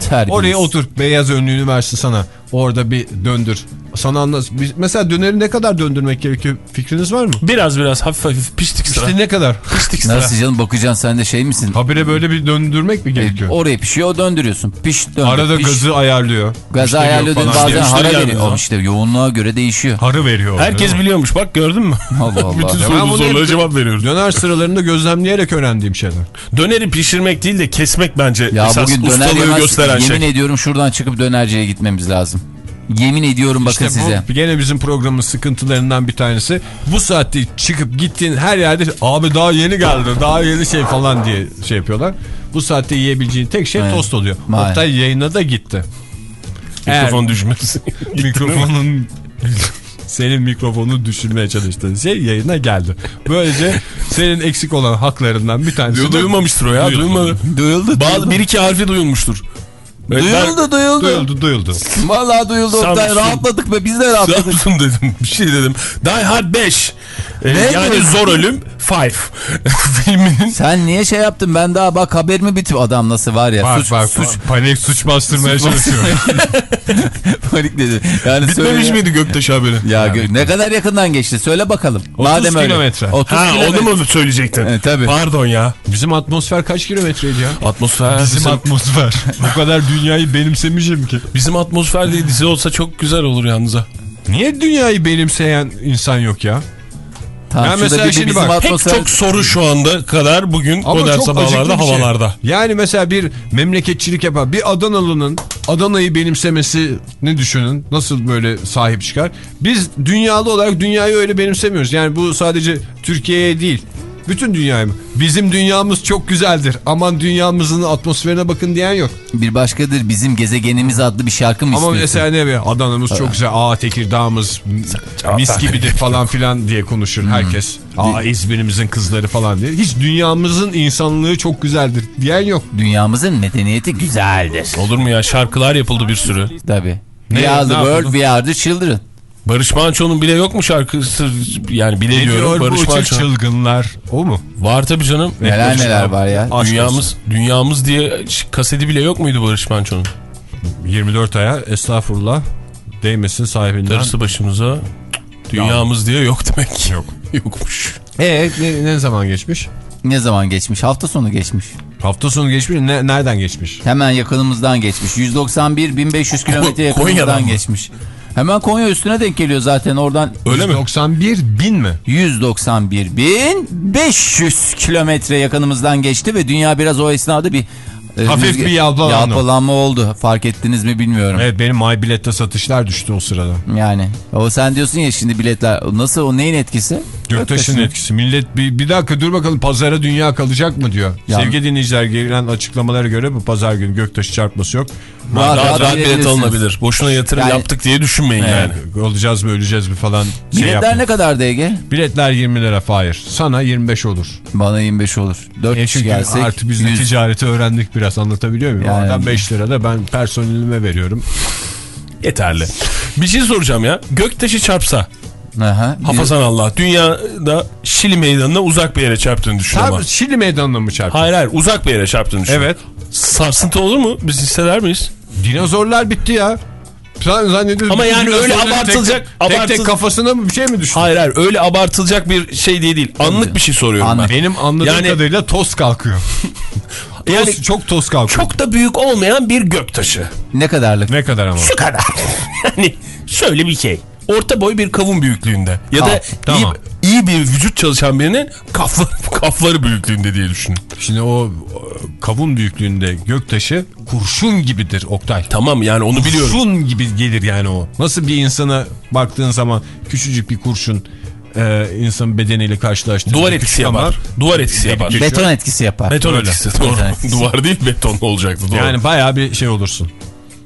Terbiyesiz. Oraya otur. Beyaz önlüğünü versin sana. Orada bir döndür. Sana anlat. Mesela döneri ne kadar döndürmek gerekiyor? Fikriniz var mı? Biraz biraz hafif hafif piştik sıra. İşte ne kadar? Piştik sıra. Nasıl canım bakacaksın sen de şey misin? Habire böyle bir döndürmek mi E, gerekiyor? oraya pişiyor döndürüyorsun. Piş döndür. Arada piş. gazı ayarlıyor. Gazı Müşteri yok ayarlıyordun falan bazen müşteri hara veriyor. zaman. O işte yoğunluğa göre değişiyor. Harı veriyor. Herkes biliyormuş bak gördün mü? Allah Allah. Bütün sorulara hep cevap veriyoruz. Döner sıralarında gözlemleyerek öğrendiğim şeyler. Döneri pişirmek değil de kesmek bence Ya esas bugün döner ustalığı yemez. gösteren Yemin şey. ediyorum şuradan çıkıp dönerciye gitmemiz lazım. Yemin ediyorum bakın İşte bu size. gene bizim programın sıkıntılarından bir tanesi. Bu saatte çıkıp gittiğin her yerde abi daha yeni geldi daha yeni şey falan diye şey yapıyorlar. Bu saatte yiyebileceğin tek şey Evet. tost oluyor. Maalesef. Oktay yayına da gitti. Mikrofon düşmesi. Eğer mikrofonun senin mikrofonu düşürmeye çalıştığın şey yayına geldi. Böylece senin eksik olan haklarından bir tanesi Duyulmamıştır o ya. Duyuldu. Duyulmadı. Duyuldu. Bazı bir iki harfi duyulmuştur. Evet, Duyuldu duyuldu. Duyuldu duyuldu. Vallahi duyuldu. Samsun. Oktay. Rahatladık be biz de rahatladık. Samsun dedim. Bir şey dedim. Die Hard 5. Ee, Ne yani diyorsun? Zor Ölüm 5. Filminin Sen niye şey yaptın ben daha bak haber mi bitti adam nasıl var ya Bak suç, bak suç panik suç bastırmaya çalışıyor. panik dedi. Yani bitmemiş söyle- miydi Göktaş haberi? Ya gö- ne kadar yakından geçti söyle bakalım. 30 kilometre. 30 Ha kilometre. onu mu söyleyecektin? Evet, tabii. Pardon ya. Bizim atmosfer kaç kilometreydi ya? Atmosfer. Bizim Bizim, atmosfer. Bu kadar dünyayı benimsemişim ki. bizim atmosfer diye dizi olsa çok güzel olur yalnız ha. Niye dünyayı benimseyen insan yok ya? Tamam, Ya şurada mesela şimdi bizim bak, Pek atmosfer- çok soru şu anda kadar bugün Ama modern çok sabahlarda şey. havalarda. Yani mesela bir memleketçilik yapar. Bir Adanalı'nın Adana'yı benimsemesini düşünün. Nasıl böyle sahip çıkar. Biz dünyalı olarak dünyayı öyle benimsemiyoruz. Yani bu sadece Türkiye'ye değil. Bütün dünyaya mı? Bizim dünyamız çok güzeldir. Aman dünyamızın atmosferine bakın diyen yok. Bir başkadır bizim gezegenimiz adlı bir şarkı mı Ama istiyorsun? mesela ne be Adana'mız çok güzel. Aa Tekirdağ'ımız mis gibidir falan filan diye konuşur herkes. Aa İzmir'imizin kızları falan diye. Hiç dünyamızın insanlığı çok güzeldir diyen yok. Dünyamızın medeniyeti güzeldir. Olur mu ya şarkılar yapıldı bir sürü. Tabii. Ne- We are the ne world, yapalım? we are the children. Barış Manço'nun bile yok mu şarkısı? Yani bile Ne diyorum diyor bu Barış Manço. çılgınlar? O mu? Var tabii canım. Neler Barış- neler var ya. Aşk Dünyamız, dünyamız diye kaseti bile yok muydu Barış Manço'nun? 24 aya estağfurullah değmesin sahibinden. Darısı başımıza dünyamız diye yok demek. Yok. Yokmuş. Ee, ne, ne zaman geçmiş? Ne zaman geçmiş? Hafta sonu geçmiş. Hafta sonu geçmiş ne, nereden geçmiş? Hemen yakınımızdan geçmiş. 191 1500 kilometre yakınımızdan mı? geçmiş. Hemen Konya üstüne denk geliyor zaten oradan. Öyle mi? 91 bin mi? 191 bin 500 kilometre yakınımızdan geçti ve dünya biraz o esnada bir e, Hafif bir yalpalanma. yalpalanma oldu. Fark ettiniz mi bilmiyorum. Evet benim My Bilet'te satışlar düştü o sırada. Yani o sen diyorsun ya şimdi biletler nasıl o neyin etkisi? Göktaş'ın etkisi. Millet bir, bir dakika dur bakalım pazara dünya kalacak mı diyor. Ya- Sevgili dinleyiciler gelen açıklamalara göre bu pazar günü Göktaş'ı çarpması yok. Rahat Rahat rahat bilet alınabilir. Boşuna yatırım Yani- yaptık diye düşünmeyin yani. Olacağız mı öleceğiz mi falan şey Biletler yapmayın. ne kadar Ege? Biletler 20 lira Fahir. Sana 25 olur. Bana 25 olur. 4 E kişi gelsek artık biz de 100. ticareti öğrendik biraz anlatabiliyor muyum? Yani- Oradan 5 lira da ben personelime veriyorum. Yeterli. Bir şey soracağım ya. Göktaşı çarpsa Aha. hafazan Allah dünyada Şili meydanına uzak bir yere çarptığını düşün ama. Tam Şili meydanına mı çarptı? Hayır hayır uzak bir yere çarptığını düşün. Evet. Sarsıntı olur mu? Biz hisseder miyiz? Dinozorlar bitti ya. Sen zannediyorsun Ama yani öyle abartılacak- Tek tek, abartıl- tek tek kafasına mı bir şey mi düştü? Hayır hayır öyle abartılacak bir şey diye değil. Anlık bir şey soruyorum Anlık. ben. Benim anladığım Yani- kadarıyla toz kalkıyor. toz, Yani çok toz kalkıyor. çok da büyük olmayan bir göktaşı. Ne kadarlık? Ne kadar ama? Şu kadar. yani şöyle bir şey. Orta boy bir kavun büyüklüğünde. Ya da Kaf, tamam. iyi, iyi bir vücut çalışan birinin kafları, kafları büyüklüğünde diye düşünün. Şimdi o kavun büyüklüğünde göktaşı kurşun gibidir Oktay. Tamam yani onu biliyorum. Kurşun gibi gelir yani o. Nasıl bir insana baktığın zaman küçücük bir kurşun e, insanın bedeniyle karşılaştığında Duvar etkisi ama yapar. Duvar etkisi yapar. Beton Beton etkisi yapar. Beton Öyle. etkisi. Doğru. Beton etkisi. Duvar değil beton olacaktı. Doğru. Yani bayağı bir şey olursun.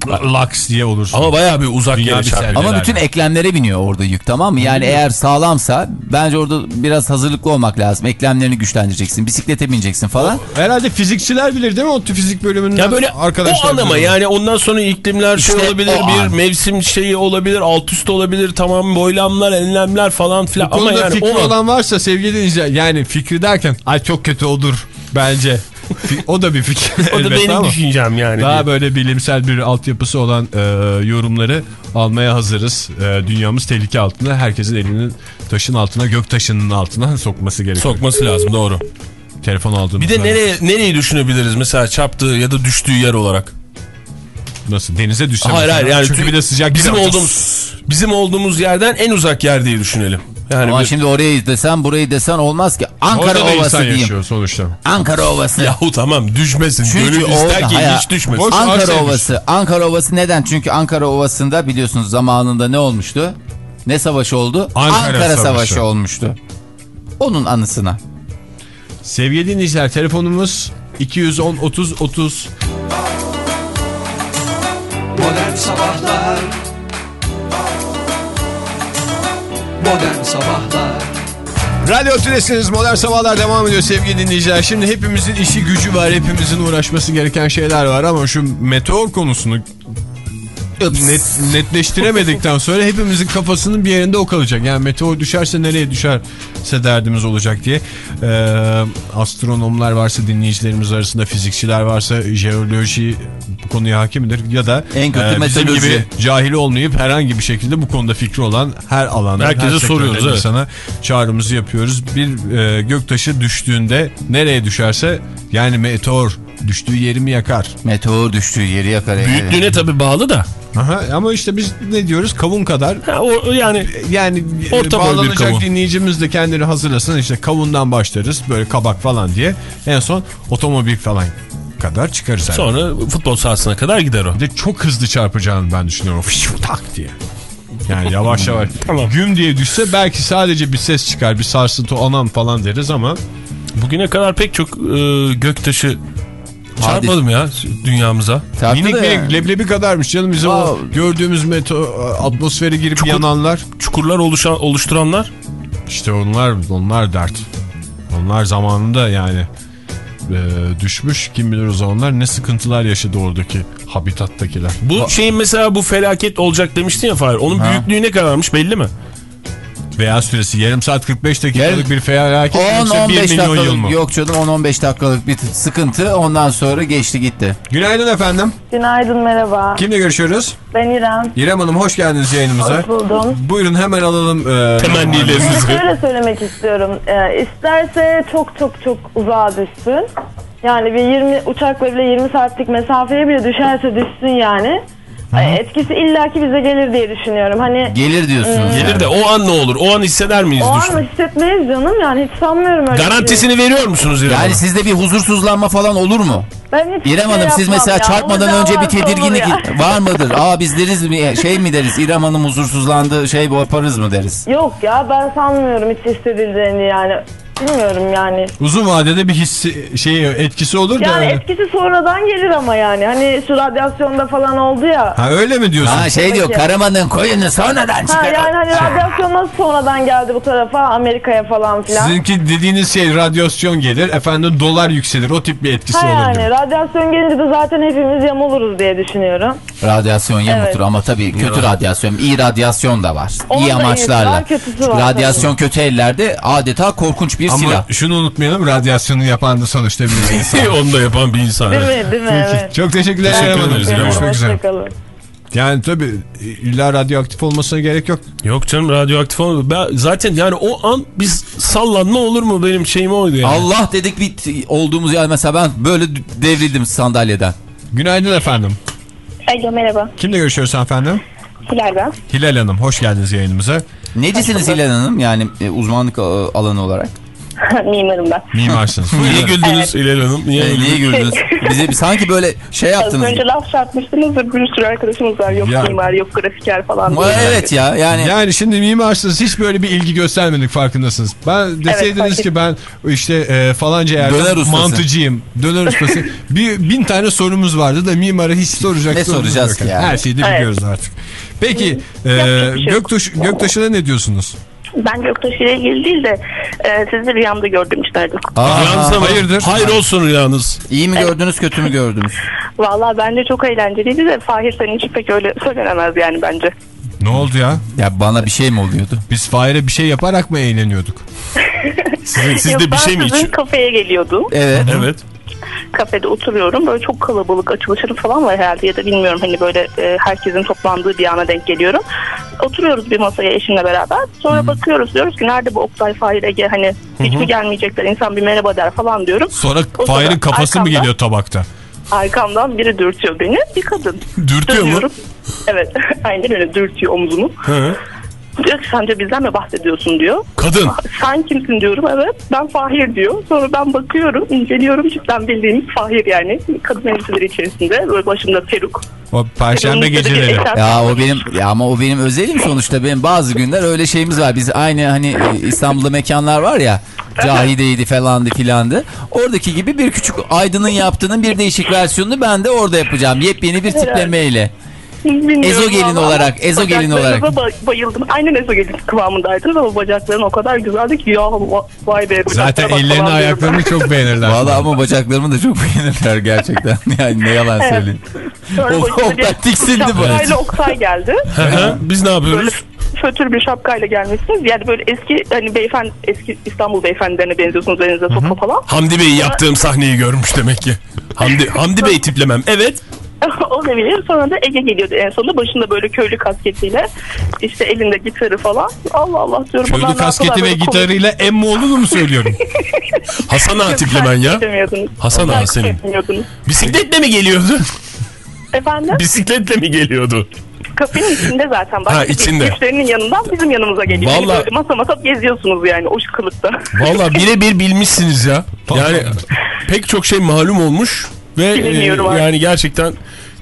Laks diye olursun. Ama bayağı bir uzak Dünya yere sergi. Ama bütün eklemlere biniyor orada yük tamam mı? Yani eğer sağlamsa bence orada biraz hazırlıklı olmak lazım. Eklemlerini güçlendireceksin. Bisiklete bineceksin falan. Herhalde fizikçiler bilir değil mi? O fizik bölümünden Ya böyle arkadaşlar. o anlama yani ondan sonra iklimler şey İşte olabilir, o bir an. mevsim şeyi olabilir, alt üst olabilir, tamam boylamlar, enlemler falan filan. Bu Ama yani fikri o an- olan varsa sevgili dinleyiciler yani fikri derken ay çok kötü olur bence. O da bir fikir o da benim ama düşüncem yani. Daha böyle bilimsel bir altyapısı olan e, yorumları almaya hazırız. E, dünyamız tehlike altında. Herkesin elini taşın altına, gök taşının altına sokması gerekiyor. Sokması lazım doğru. Telefon aldığımızda. Bir de nereye nereyi düşünebiliriz mesela çarptığı ya da düştüğü yer olarak? Nasıl? Denize düşse Hayır hayır yani Çünkü bir de sıcak bizim olduğumuz bizim olduğumuz yerden en uzak yer diye düşünelim. Yani Ama bir- şimdi orayı desen burayı desen olmaz ki. Ankara Orada da Ovası insan diyeyim. yaşıyor sonuçta. Ankara Ovası. Yahu tamam düşmesin. Çünkü Gönül ister ki hayır, hiç düşmesin. boş- Ankara arsaymış. Ovası. Ankara Ovası neden? Çünkü Ankara Ovası'nda biliyorsunuz zamanında ne olmuştu? Ne savaşı oldu? Ankara Savaşı. Savaşı. olmuştu. Onun anısına. Sevgili dinleyiciler telefonumuz 210 30 30 Modern Sabahlar Modern Sabahlar Radyo Tülesi'niz Modern Sabahlar devam ediyor sevgili dinleyiciler. Şimdi hepimizin işi gücü var. Hepimizin uğraşması gereken şeyler var ama şu meteor konusunu. Net, netleştiremedikten sonra hepimizin kafasının bir yerinde o kalacak. Yani meteor düşerse nereye düşerse derdimiz olacak diye. Ee, astronomlar varsa dinleyicilerimiz arasında fizikçiler varsa jeoloji bu konuya hakimdir ya da En kötü e, bizim meteoroloji. gibi cahil olmayıp herhangi bir şekilde bu konuda fikri olan her alanda Herkese her soruyoruz, evet. insana çağrımızı yapıyoruz. Bir e, göktaşı düştüğünde nereye düşerse yani meteor düştüğü yeri mi yakar? Meteor düştüğü yeri yakar. Büyüklüğüne tabii bağlı da. Aha, ama işte biz ne diyoruz kavun kadar Ha, o, yani yani Orta bağlanacak kavun. dinleyicimiz de kendini hazırlasın işte kavundan başlarız böyle kabak falan diye en son otomobil falan kadar çıkarız. herhalde. sonra futbol sahasına kadar gider o. Bir de çok hızlı çarpacağını ben düşünüyorum. Fışu tak diye. Yani yavaş yavaş. Tamam. Güm diye düşse belki sadece bir ses çıkar bir sarsıntı anam falan deriz ama Bugüne kadar pek çok e, göktaşı çarpmadım ya dünyamıza. Çarptı minik minik yani. leblebi kadarmış canım bizim o Wow. gördüğümüz meto atmosfere girip Çukur- yananlar. Çukurlar oluşan, oluşturanlar İşte onlar onlar dert. Onlar zamanında yani e, düşmüş kim bilir o zamanlar ne sıkıntılar yaşadı oradaki habitattakiler. Bu şeyin mesela bu felaket olacak demiştin ya Fahir. Onun büyüklüğü ne kadarmış belli mi? Veya süresi yarım saat 45 dakikalık bir felaket mi yoksa 1 10-15 milyon yıl mı? dakikalık yok canım 10-15 dakikalık bir sıkıntı ondan sonra geçti gitti. Günaydın efendim. Günaydın merhaba. Kimle görüşüyoruz? Ben İrem. İrem Hanım hoş geldiniz yayınımıza. Hoş buldum. Buyurun hemen alalım. E, Temennilerinizi. Şöyle söylemek istiyorum. Ee, isterse çok çok çok uzağa düşsün. Yani bir 20 uçakla bile 20 saatlik mesafeye bile düşerse düşsün yani. Etkisi illaki bize gelir diye düşünüyorum. Hani Gelir diyorsunuz. Gelir yani. de o an ne olur? O an hisseder miyiz o düştü? an hissetmeyiz canım yani hiç sanmıyorum öyle bir şey. Garantisini veriyor musunuz İrem Yani Hanım? sizde bir huzursuzlanma falan olur mu? Ben hiç İrem şey Hanım siz yapmam mesela ya. çarpmadan Olacağı önce bir olur tedirginlik ya. var mıdır? Aa biz deriz mi şey mi deriz İrem Hanım huzursuzlandı şey yaparız mı deriz? Yok ya ben sanmıyorum hiç hissedileceğini yani. Bilmiyorum yani. Uzun vadede bir hissi şey etkisi olur da. Yani etkisi sonradan gelir ama yani. Hani şu radyasyonda falan oldu ya. Ha öyle mi diyorsun? Ha şey diyor. Karaman'ın koyunu sonradan Ha çıkar. yani hani radyasyon nasıl sonradan geldi bu tarafa Amerika'ya falan filan. Sizinki dediğiniz şey radyasyon gelir efendim dolar yükselir o tip bir etkisi Ha olur. yani diyor. radyasyon gelince de zaten hepimiz yamuluruz diye düşünüyorum. Radyasyon yamutur Evet. ama tabii kötü radyasyon, iyi radyasyon da var. Onun iyi amaçlarla. var, radyasyon kötü ellerde adeta korkunç bir Ama silah. şunu unutmayalım radyasyonu yapan da sonuçta bir insan. Onu da yapan bir insan. Değil mi? Değil mi? Evet. Çok teşekkürler. Teşekkür ederiz. Görüşmek üzere. Hoşçakalın. Yani tabii illa radyoaktif olmasına gerek yok. Yok canım radyoaktif olmadı. Ben, zaten yani o an biz sallanma olur mu benim şeyim oydu yani. Allah dedik bir olduğumuz yer mesela ben böyle devrildim sandalyeden. Günaydın efendim. Alo merhaba. Kimle görüşüyoruz efendim? Hilal ben. Hilal Hanım hoş geldiniz yayınımıza. Necisiniz Hilal Hanım yani e, uzmanlık e, alanı olarak? Mimarım ben. Mimarsınız. Niye güldünüz İlhan Hanım? Niye E, güldünüz? niye güldünüz? Bize bir- sanki böyle şey Az yaptınız. önce laf çarpmıştınız da bir sürü arkadaşımız var. Yok Ya. mimar, yok grafiker falan. Diye. evet ya yani Yani şimdi mimarsınız hiç böyle bir ilgi göstermedik farkındasınız. Ben deseydiniz fark ki ben işte e, falanca Döner yerde ustası. mantıcıyım, döner ustası. bir bin tane sorumuz vardı da mimara hiç soracak Ne soracağız ki yani? Her şeyi de Evet. biliyoruz artık. Peki e, şey. Göktaş, Göktaş'a ne diyorsunuz? Ben Göktaş ile ilgili değil de e, sizi rüyamda gördüm işlerdim. Aa, Rüyanızda mı? hayırdır? Hayır olsun rüyanız. iyi mi gördünüz kötü mü gördünüz? Valla bence çok eğlenceliydi de Fahir senin için pek öyle söylenemez yani bence. Ne oldu ya? Ya bana bir şey mi oluyordu? Biz Fahir'e bir şey yaparak mı eğleniyorduk? Sizin, siz Yok, de bir ben şey mi sizin içiyor? kafeye geliyordum. Evet. Evet. Kafede oturuyorum. Böyle çok kalabalık açılışları falan var herhalde ya da bilmiyorum hani böyle e, herkesin toplandığı bir ana denk geliyorum. Oturuyoruz bir masaya eşimle beraber. Sonra bakıyoruz diyoruz ki nerede bu Oktay Fahir Ege hani hiç mi gelmeyecekler insan bir merhaba der falan diyorum. Sonra Fahir'in kafası mı arkamda- geliyor tabakta? Arkamdan biri dürtüyor beni. Bir kadın. Dürtüyor mu? Dönüyorum. Evet. Aynen öyle dürtüyor omzumu. Hı. Diyor ki sence bizden mi bahsediyorsun diyor. Kadın. Sen kimsin diyorum evet. Ben Fahir diyor. Sonra ben bakıyorum, inceliyorum. Cidden bildiğimiz Fahir yani. Kadın elbiseleri içerisinde. Böyle başında peruk. O perşembe bir geceleri. Ya o benim ya ama o benim özelim sonuçta benim bazı günler öyle şeyimiz var. Biz aynı hani e, İstanbul'da mekanlar var ya. Cahide'ydi falandı filandı. Oradaki gibi bir küçük Aydın'ın yaptığının bir değişik versiyonunu ben de orada yapacağım. Yepyeni bir tiplemeyle. Bilmiyorum Ezogelin vallahi olarak, ama ezogelin olarak. ba- bayıldım. Aynen ezogelin kıvamındaydınız ama bacakların o kadar güzeldi ki ya va- vay be. Zaten ellerini ayaklarını çok beğenirler. Valla ama bacaklarımı da çok beğenirler gerçekten. Yani ne yalan Evet. söyleyeyim. Sonra O- Oktay tiksindi bu. şapkayla Oktay geldi. Hı hı. Biz ne Böyle yapıyoruz? fötür bir şapkayla gelmişsiniz. Yani böyle eski hani beyefendi eski İstanbul beyefendilerine benziyorsunuz elinize sopa falan. Hamdi Bey'i yaptığım sahneyi görmüş demek ki. Hamdi, Hamdi Bey tiplemem. Evet. Olabilir. Sonra da Ege geliyordu en sonunda. Başında böyle köylü kasketiyle. işte elinde gitarı falan. Allah Allah diyorum. Köylü kasketi ve gitarıyla Emmoğlu'nu mu söylüyorum? Hasan Ağa komik- tiplemen ya. Hasan Ağa senin. Bisikletle mi geliyordu? Efendim? Bisikletle mi geliyordu? Kafenin içinde zaten. Başka Ha, içinde. Bir müşterinin yanından bizim yanımıza geliyor. Vallahi-. Böyle masa masa geziyorsunuz yani o kılıkta. Valla birebir bilmişsiniz ya. Yani pek çok şey malum olmuş ve e, yani gerçekten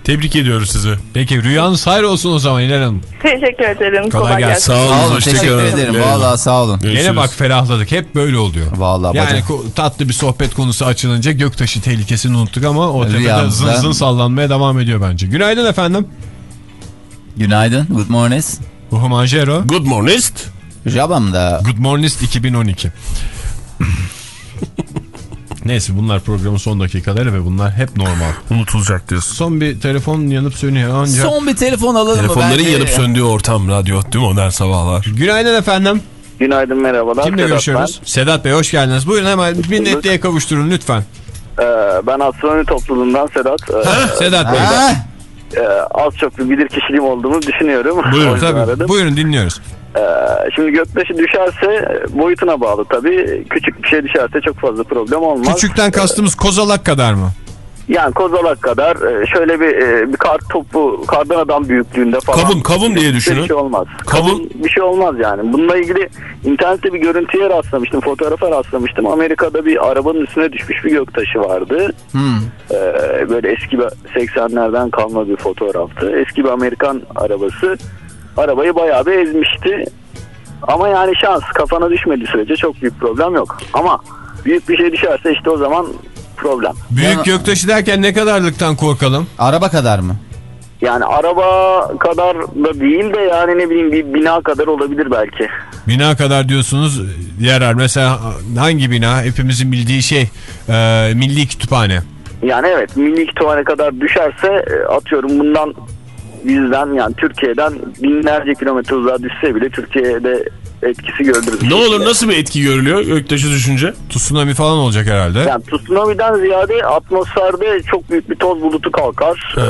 tebrik ediyoruz sizi. Peki rüyanız hayır olsun o zaman İlhan Hanım. Teşekkür ederim. Kolay, gelsin. gelsin. Sağ olun. Sağ olun teşekkür ederim. Valla sağ olun. Görüşürüz. Gene bak ferahladık. Hep böyle oluyor. Vallahi yani tatlı bir sohbet konusu açılınca Göktaşı tehlikesini unuttuk ama o tepede zın zın sallanmaya devam ediyor bence. Günaydın efendim. Günaydın. Good morning. Manjero. Good morning. Jabam da. Good Morning 2012. Neyse bunlar programın son dakikaları ve bunlar hep normal. Unutulacak diyorsun. Son bir telefon yanıp sönüyor ancak. Son bir telefon alalım mı? Telefonların Bence- yanıp söndüğü ortam radyo değil mi modern sabahlar? Günaydın efendim. Günaydın merhabalar. Kimle Sedat görüşüyoruz? Sedat Bey hoş geldiniz. Buyurun hemen bir netliğe kavuşturun lütfen. Ben, Ee, ben astronomi topluluğundan Sedat. Ee, Sedat Bey. Ha? E, az çok bir bilir kişiliğim olduğunu düşünüyorum. Buyurun tabii. aradım. Buyurun dinliyoruz. Ee, şimdi göktaşı düşerse e, boyutuna bağlı tabii. Küçük bir şey düşerse çok fazla problem olmaz. Küçükten kastımız kozalak kadar mı? Yani kozalak kadar e, şöyle bir, e, bir kar topu, kardan adam büyüklüğünde falan. Kavun, kavun diye Bir düşünün. şey olmaz. Kavun- bir şey olmaz yani. Bununla ilgili internette bir görüntüye rastlamıştım, fotoğrafa rastlamıştım. Amerika'da bir arabanın üstüne düşmüş bir göktaşı vardı. Hmm. Ee, böyle eski bir 80'lerden kalma bir fotoğraftı. Eski bir Amerikan arabası arabayı bayağı bir ezmişti. Ama yani şans kafana düşmediği sürece çok büyük problem yok. Ama büyük bir şey düşerse işte o zaman problem. Büyük Ya- göktaşı derken ne kadarlıktan korkalım? Araba kadar mı? Yani araba kadar da değil de yani ne bileyim bir bina kadar olabilir belki. Bina kadar diyorsunuz yarar. Mesela hangi bina? Hepimizin bildiği şey e, Milli Kütüphane. Yani evet milli kütüphane kadar düşerse e, atıyorum bundan yüzden yani Türkiye'den binlerce kilometre uzağa düşse bile Türkiye'de etkisi görülür. Ne olur nasıl bir etki görülüyor göktaşı düşünce? Tsunami falan olacak herhalde. Yani tsunami'den ziyade atmosferde çok büyük bir toz bulutu kalkar. Ee,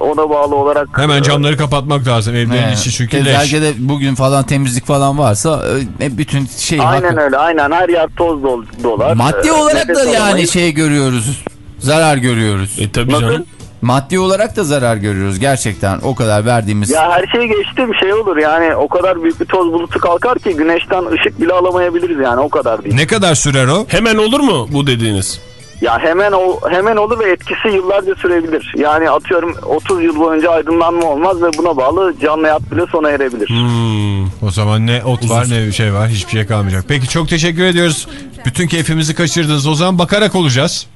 ona bağlı olarak Hemen camları kapatmak lazım evlerin He. içi çünkü leş. Özellikle de bugün falan temizlik falan varsa e, bütün şey Aynen hakkı- öyle aynen her yer toz dol dolar. Maddi Ee, olarak da nefes yani alamayız. şey görüyoruz. Zarar görüyoruz. E tabii Nasıl? canım. Maddi olarak da zarar görüyoruz gerçekten o kadar verdiğimiz. Ya her şey geçti bir şey olur yani o kadar büyük bir toz bulutu kalkar ki güneşten ışık bile alamayabiliriz yani o kadar değil. Ne kadar sürer o? Hemen olur mu bu dediğiniz? Ya hemen ol, hemen olur ve etkisi yıllarca sürebilir. Yani atıyorum 30 yıl boyunca aydınlanma olmaz ve buna bağlı canlı hayat bile sona erebilir. Hmm. O zaman ne ot var ne bir şey var hiçbir şey kalmayacak. Peki çok teşekkür ediyoruz. Bütün keyfimizi kaçırdınız. O zaman bakarak olacağız.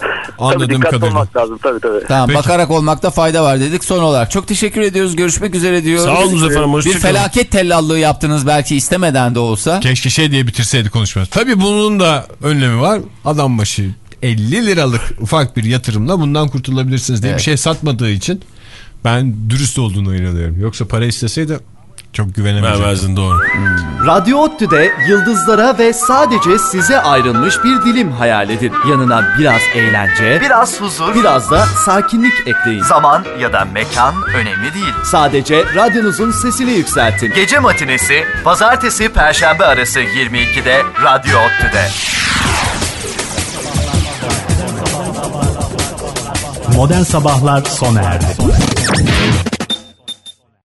Tabii Anladığım dikkatli kadarıyla. olmak lazım tabii tabii. Tamam Peki. bakarak olmakta fayda var dedik son olarak. Çok teşekkür ediyoruz. Görüşmek üzere diyoruz. Sağ olun efendim, Bir felaket tellallığı yaptınız belki istemeden de olsa. Keşke şey diye bitirseydi konuşmamız. Tabii bunun da önlemi var. Adam başı 50 liralık ufak bir yatırımla bundan kurtulabilirsiniz diye Evet. bir şey satmadığı için ben dürüst olduğunu inanıyorum. Yoksa para isteseydi çok güvenemeyecektim. Vermezdin doğru. Radyo ODTÜ'de yıldızlara ve sadece size ayrılmış bir dilim hayal edin. Yanına biraz eğlence, biraz huzur, biraz da sakinlik ekleyin. Zaman ya da mekan önemli değil. Sadece radyonuzun sesini yükseltin. Gece matinesi pazartesi perşembe arası 22'de Radyo ODTÜ'de. Modern Sabahlar sona erdi.